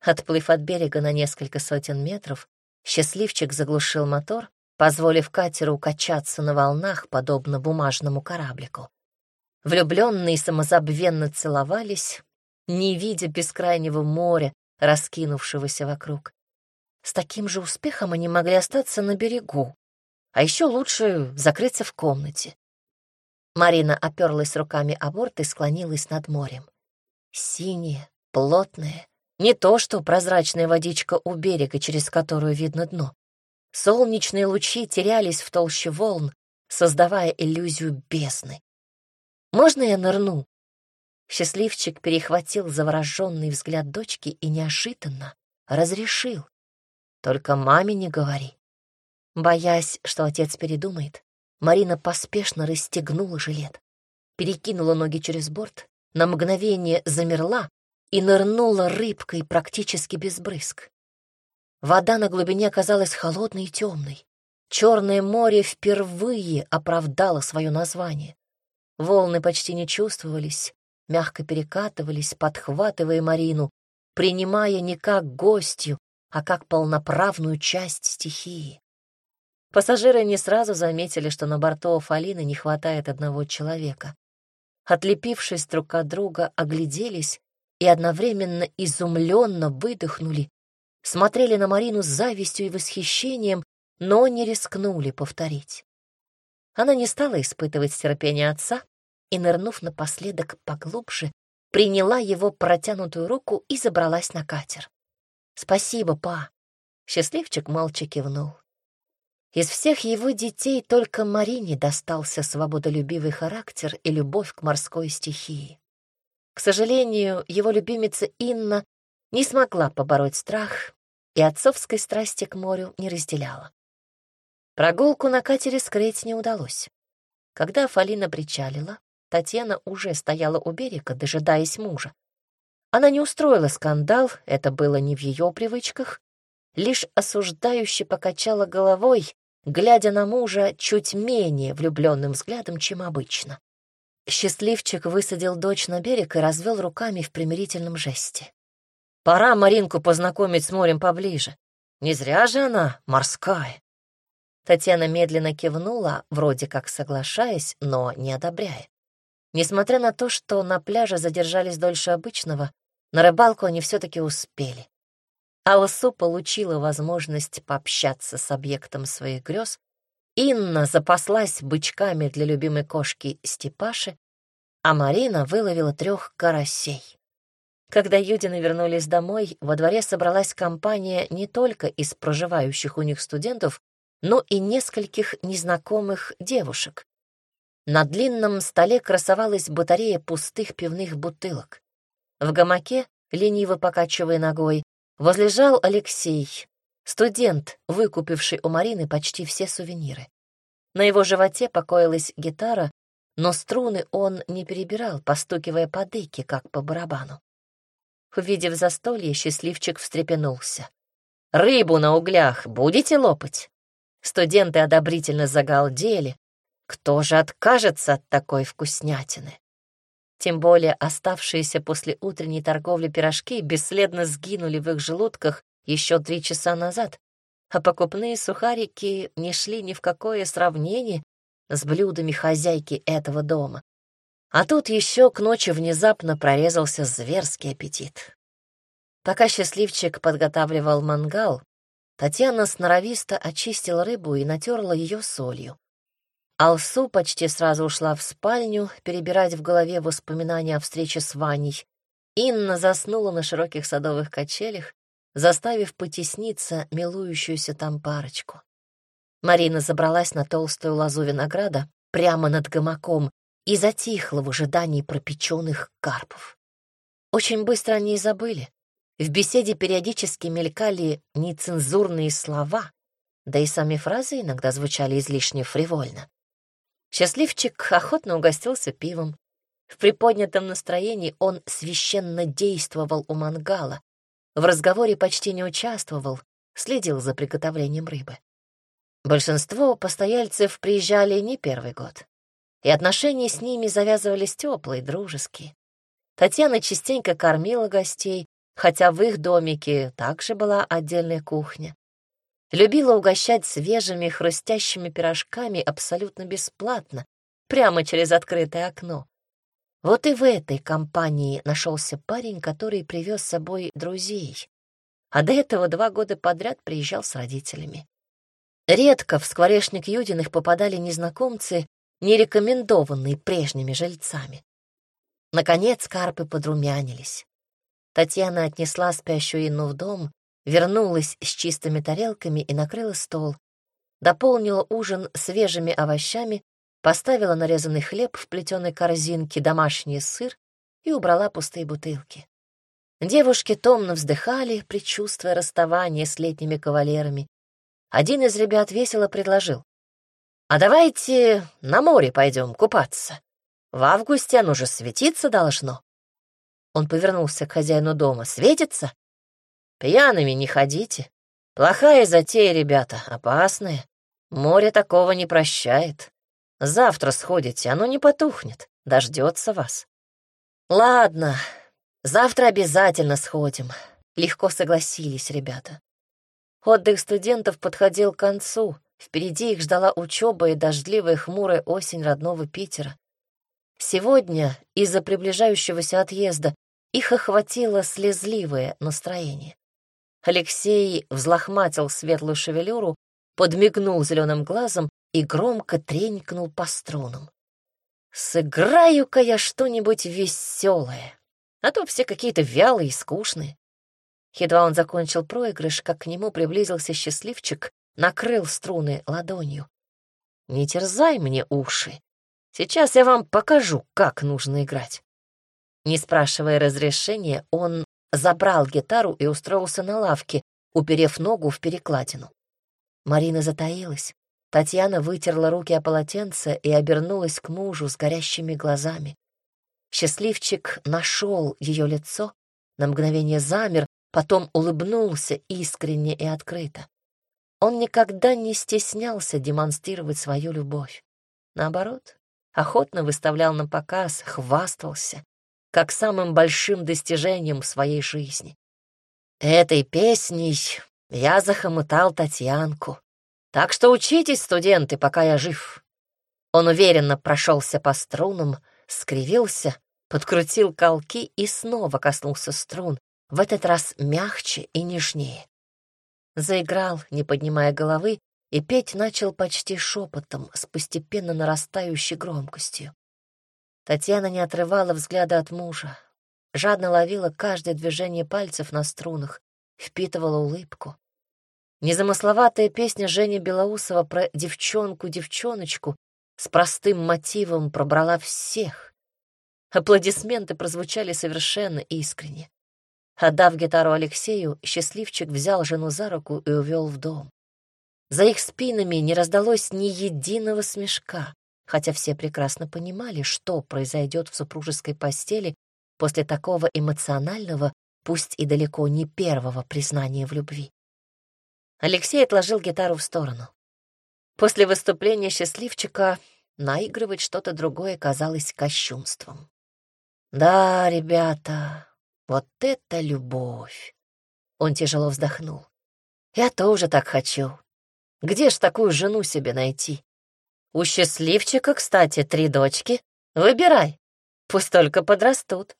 Отплыв от берега на несколько сотен метров, счастливчик заглушил мотор, позволив катеру качаться на волнах, подобно бумажному кораблику. Влюбленные самозабвенно целовались, не видя бескрайнего моря, раскинувшегося вокруг. С таким же успехом они могли остаться на берегу, а еще лучше закрыться в комнате. Марина оперлась руками о борт и склонилась над морем. Синее, плотное, не то что прозрачная водичка у берега, через которую видно дно. Солнечные лучи терялись в толще волн, создавая иллюзию бездны. «Можно я нырну?» Счастливчик перехватил завороженный взгляд дочки и неожиданно разрешил. «Только маме не говори». Боясь, что отец передумает, Марина поспешно расстегнула жилет, перекинула ноги через борт, на мгновение замерла и нырнула рыбкой практически без брызг. Вода на глубине оказалась холодной и темной. Черное море впервые оправдало свое название. Волны почти не чувствовались, мягко перекатывались, подхватывая Марину, принимая не как гостью, а как полноправную часть стихии. Пассажиры не сразу заметили, что на борту Фалины не хватает одного человека. Отлепившись друг от друга, огляделись и одновременно изумленно выдохнули, смотрели на Марину с завистью и восхищением, но не рискнули повторить. Она не стала испытывать терпение отца, и, нырнув напоследок поглубже, приняла его протянутую руку и забралась на катер. «Спасибо, па!» Счастливчик молча кивнул. Из всех его детей только Марине достался свободолюбивый характер и любовь к морской стихии. К сожалению, его любимица Инна не смогла побороть страх и отцовской страсти к морю не разделяла. Прогулку на катере скрыть не удалось. Когда Фалина причалила, Татьяна уже стояла у берега, дожидаясь мужа. Она не устроила скандал, это было не в ее привычках, лишь осуждающе покачала головой, глядя на мужа чуть менее влюбленным взглядом, чем обычно. Счастливчик высадил дочь на берег и развел руками в примирительном жесте. «Пора Маринку познакомить с морем поближе. Не зря же она морская». Татьяна медленно кивнула, вроде как соглашаясь, но не одобряя. Несмотря на то, что на пляже задержались дольше обычного, на рыбалку они все-таки успели. Алсу получила возможность пообщаться с объектом своих грез, Инна запаслась бычками для любимой кошки Степаши, а Марина выловила трех карасей. Когда Юдины вернулись домой, во дворе собралась компания не только из проживающих у них студентов, но и нескольких незнакомых девушек. На длинном столе красовалась батарея пустых пивных бутылок. В гамаке, лениво покачивая ногой, возлежал Алексей, студент, выкупивший у Марины почти все сувениры. На его животе покоилась гитара, но струны он не перебирал, постукивая по дыке, как по барабану. Увидев застолье, счастливчик встрепенулся. «Рыбу на углях будете лопать?» Студенты одобрительно загалдели. Кто же откажется от такой вкуснятины? Тем более оставшиеся после утренней торговли пирожки бесследно сгинули в их желудках еще три часа назад, а покупные сухарики не шли ни в какое сравнение с блюдами хозяйки этого дома. А тут еще к ночи внезапно прорезался зверский аппетит. Пока счастливчик подготавливал мангал, Татьяна сноровисто очистила рыбу и натерла ее солью. Алсу почти сразу ушла в спальню перебирать в голове воспоминания о встрече с Ваней. Инна заснула на широких садовых качелях, заставив потесниться милующуюся там парочку. Марина забралась на толстую лозу винограда прямо над гамаком и затихла в ожидании пропеченных карпов. Очень быстро они и забыли. В беседе периодически мелькали нецензурные слова, да и сами фразы иногда звучали излишне фривольно. Счастливчик охотно угостился пивом. В приподнятом настроении он священно действовал у мангала, в разговоре почти не участвовал, следил за приготовлением рыбы. Большинство постояльцев приезжали не первый год, и отношения с ними завязывались теплые, дружеские. Татьяна частенько кормила гостей, хотя в их домике также была отдельная кухня. Любила угощать свежими хрустящими пирожками абсолютно бесплатно, прямо через открытое окно. Вот и в этой компании нашелся парень, который привез с собой друзей, а до этого два года подряд приезжал с родителями. Редко в скворечник Юдиных попадали незнакомцы, не рекомендованные прежними жильцами. Наконец карпы подрумянились. Татьяна отнесла спящую Инну в дом, вернулась с чистыми тарелками и накрыла стол, дополнила ужин свежими овощами поставила нарезанный хлеб в плетеной корзинке, домашний сыр и убрала пустые бутылки. Девушки томно вздыхали, предчувствуя расставание с летними кавалерами. Один из ребят весело предложил. «А давайте на море пойдем купаться. В августе оно же светиться должно». Он повернулся к хозяину дома. «Светится?» «Пьяными не ходите. Плохая затея, ребята, опасная. Море такого не прощает. Завтра сходите, оно не потухнет, дождется вас. Ладно, завтра обязательно сходим. Легко согласились ребята. Отдых студентов подходил к концу. Впереди их ждала учеба и дождливая хмурая осень родного Питера. Сегодня, из-за приближающегося отъезда, их охватило слезливое настроение. Алексей взлохматил светлую шевелюру, подмигнул зеленым глазом и громко тренькнул по струнам. «Сыграю-ка я что-нибудь веселое, а то все какие-то вялые и скучные». Едва он закончил проигрыш, как к нему приблизился счастливчик, накрыл струны ладонью. «Не терзай мне уши. Сейчас я вам покажу, как нужно играть». Не спрашивая разрешения, он забрал гитару и устроился на лавке, уперев ногу в перекладину. Марина затаилась. Татьяна вытерла руки о полотенце и обернулась к мужу с горящими глазами. Счастливчик нашел ее лицо, на мгновение замер, потом улыбнулся искренне и открыто. Он никогда не стеснялся демонстрировать свою любовь. Наоборот, охотно выставлял на показ, хвастался, как самым большим достижением своей жизни. Этой песней я захомутал Татьянку, так что учитесь, студенты, пока я жив. Он уверенно прошелся по струнам, скривился, подкрутил колки и снова коснулся струн, в этот раз мягче и нежнее. Заиграл, не поднимая головы, и петь начал почти шепотом, с постепенно нарастающей громкостью. Татьяна не отрывала взгляда от мужа, жадно ловила каждое движение пальцев на струнах, впитывала улыбку. Незамысловатая песня Жени Белоусова про девчонку-девчоночку с простым мотивом пробрала всех. Аплодисменты прозвучали совершенно искренне. Отдав гитару Алексею, счастливчик взял жену за руку и увел в дом. За их спинами не раздалось ни единого смешка, хотя все прекрасно понимали, что произойдет в супружеской постели после такого эмоционального, пусть и далеко не первого признания в любви. Алексей отложил гитару в сторону. После выступления счастливчика наигрывать что-то другое казалось кощунством. «Да, ребята, вот это любовь!» Он тяжело вздохнул. «Я тоже так хочу. Где ж такую жену себе найти? У счастливчика, кстати, три дочки. Выбирай, пусть только подрастут».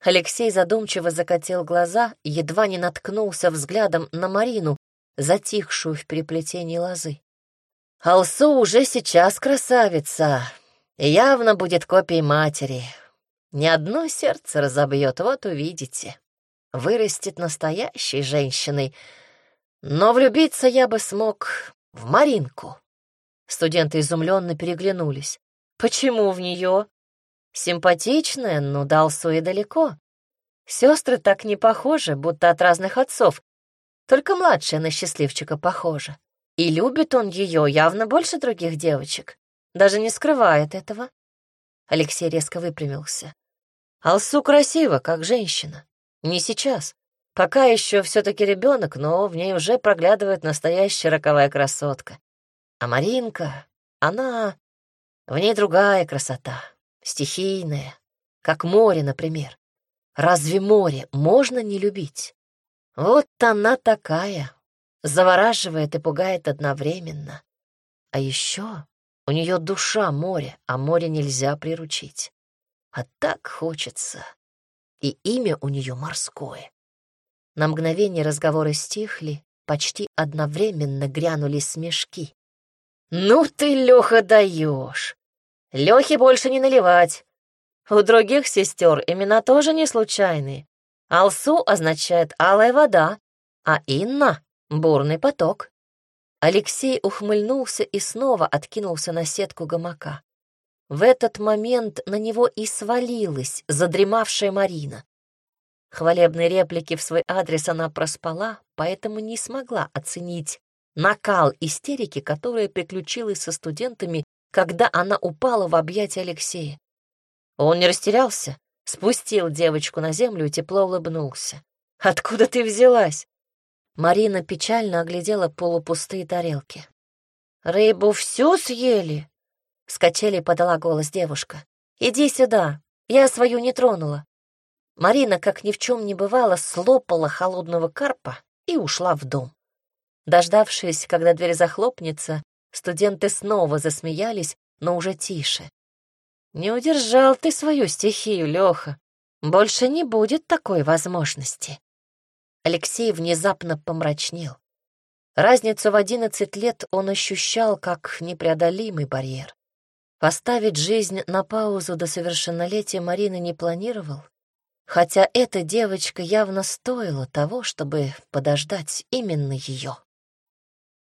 Алексей задумчиво закатил глаза, едва не наткнулся взглядом на Марину, затихшую в переплетении лозы. Алсу уже сейчас красавица, явно будет копией матери. Ни одно сердце разобьет, вот увидите. Вырастет настоящей женщиной. Но влюбиться я бы смог в Маринку. Студенты изумленно переглянулись. Почему в нее? Симпатичная, но до Алсу и далеко. Сестры так не похожи, будто от разных отцов. Только младшая на счастливчика похожа. И любит он ее явно больше других девочек. Даже не скрывает этого. Алексей резко выпрямился. Алсу красива, как женщина. Не сейчас. Пока еще все-таки ребенок, но в ней уже проглядывает настоящая роковая красотка. А Маринка, она... В ней другая красота, стихийная, как море, например. Разве море можно не любить? Вот она такая, завораживает и пугает одновременно. А еще у нее душа море, а море нельзя приручить. А так хочется. И имя у нее морское. На мгновение разговоры стихли, почти одновременно грянули смешки. «Ну ты, Леха, даешь! Лехе больше не наливать. У других сестер имена тоже не случайные. Алсу означает «алая вода», а Инна бурный поток. Алексей ухмыльнулся и снова откинулся на сетку гамака. В этот момент на него и свалилась задремавшая Марина. Хвалебные реплики в свой адрес она проспала, поэтому не смогла оценить накал истерики, которая приключилась со студентами, когда она упала в объятия Алексея. Он не растерялся, спустил девочку на землю и тепло улыбнулся. «Откуда ты взялась?» Марина печально оглядела полупустые тарелки. «Рыбу всю съели?» — с качели подала голос девушка. «Иди сюда, я свою не тронула». Марина, как ни в чем не бывало, слопала холодного карпа и ушла в дом. Дождавшись, когда дверь захлопнется, студенты снова засмеялись, но уже тише. «Не удержал ты свою стихию, Леха. Больше не будет такой возможности». Алексей внезапно помрачнел. Разницу в одиннадцать лет он ощущал как непреодолимый барьер. Поставить жизнь на паузу до совершеннолетия Марины не планировал, хотя эта девочка явно стоила того, чтобы подождать именно ее.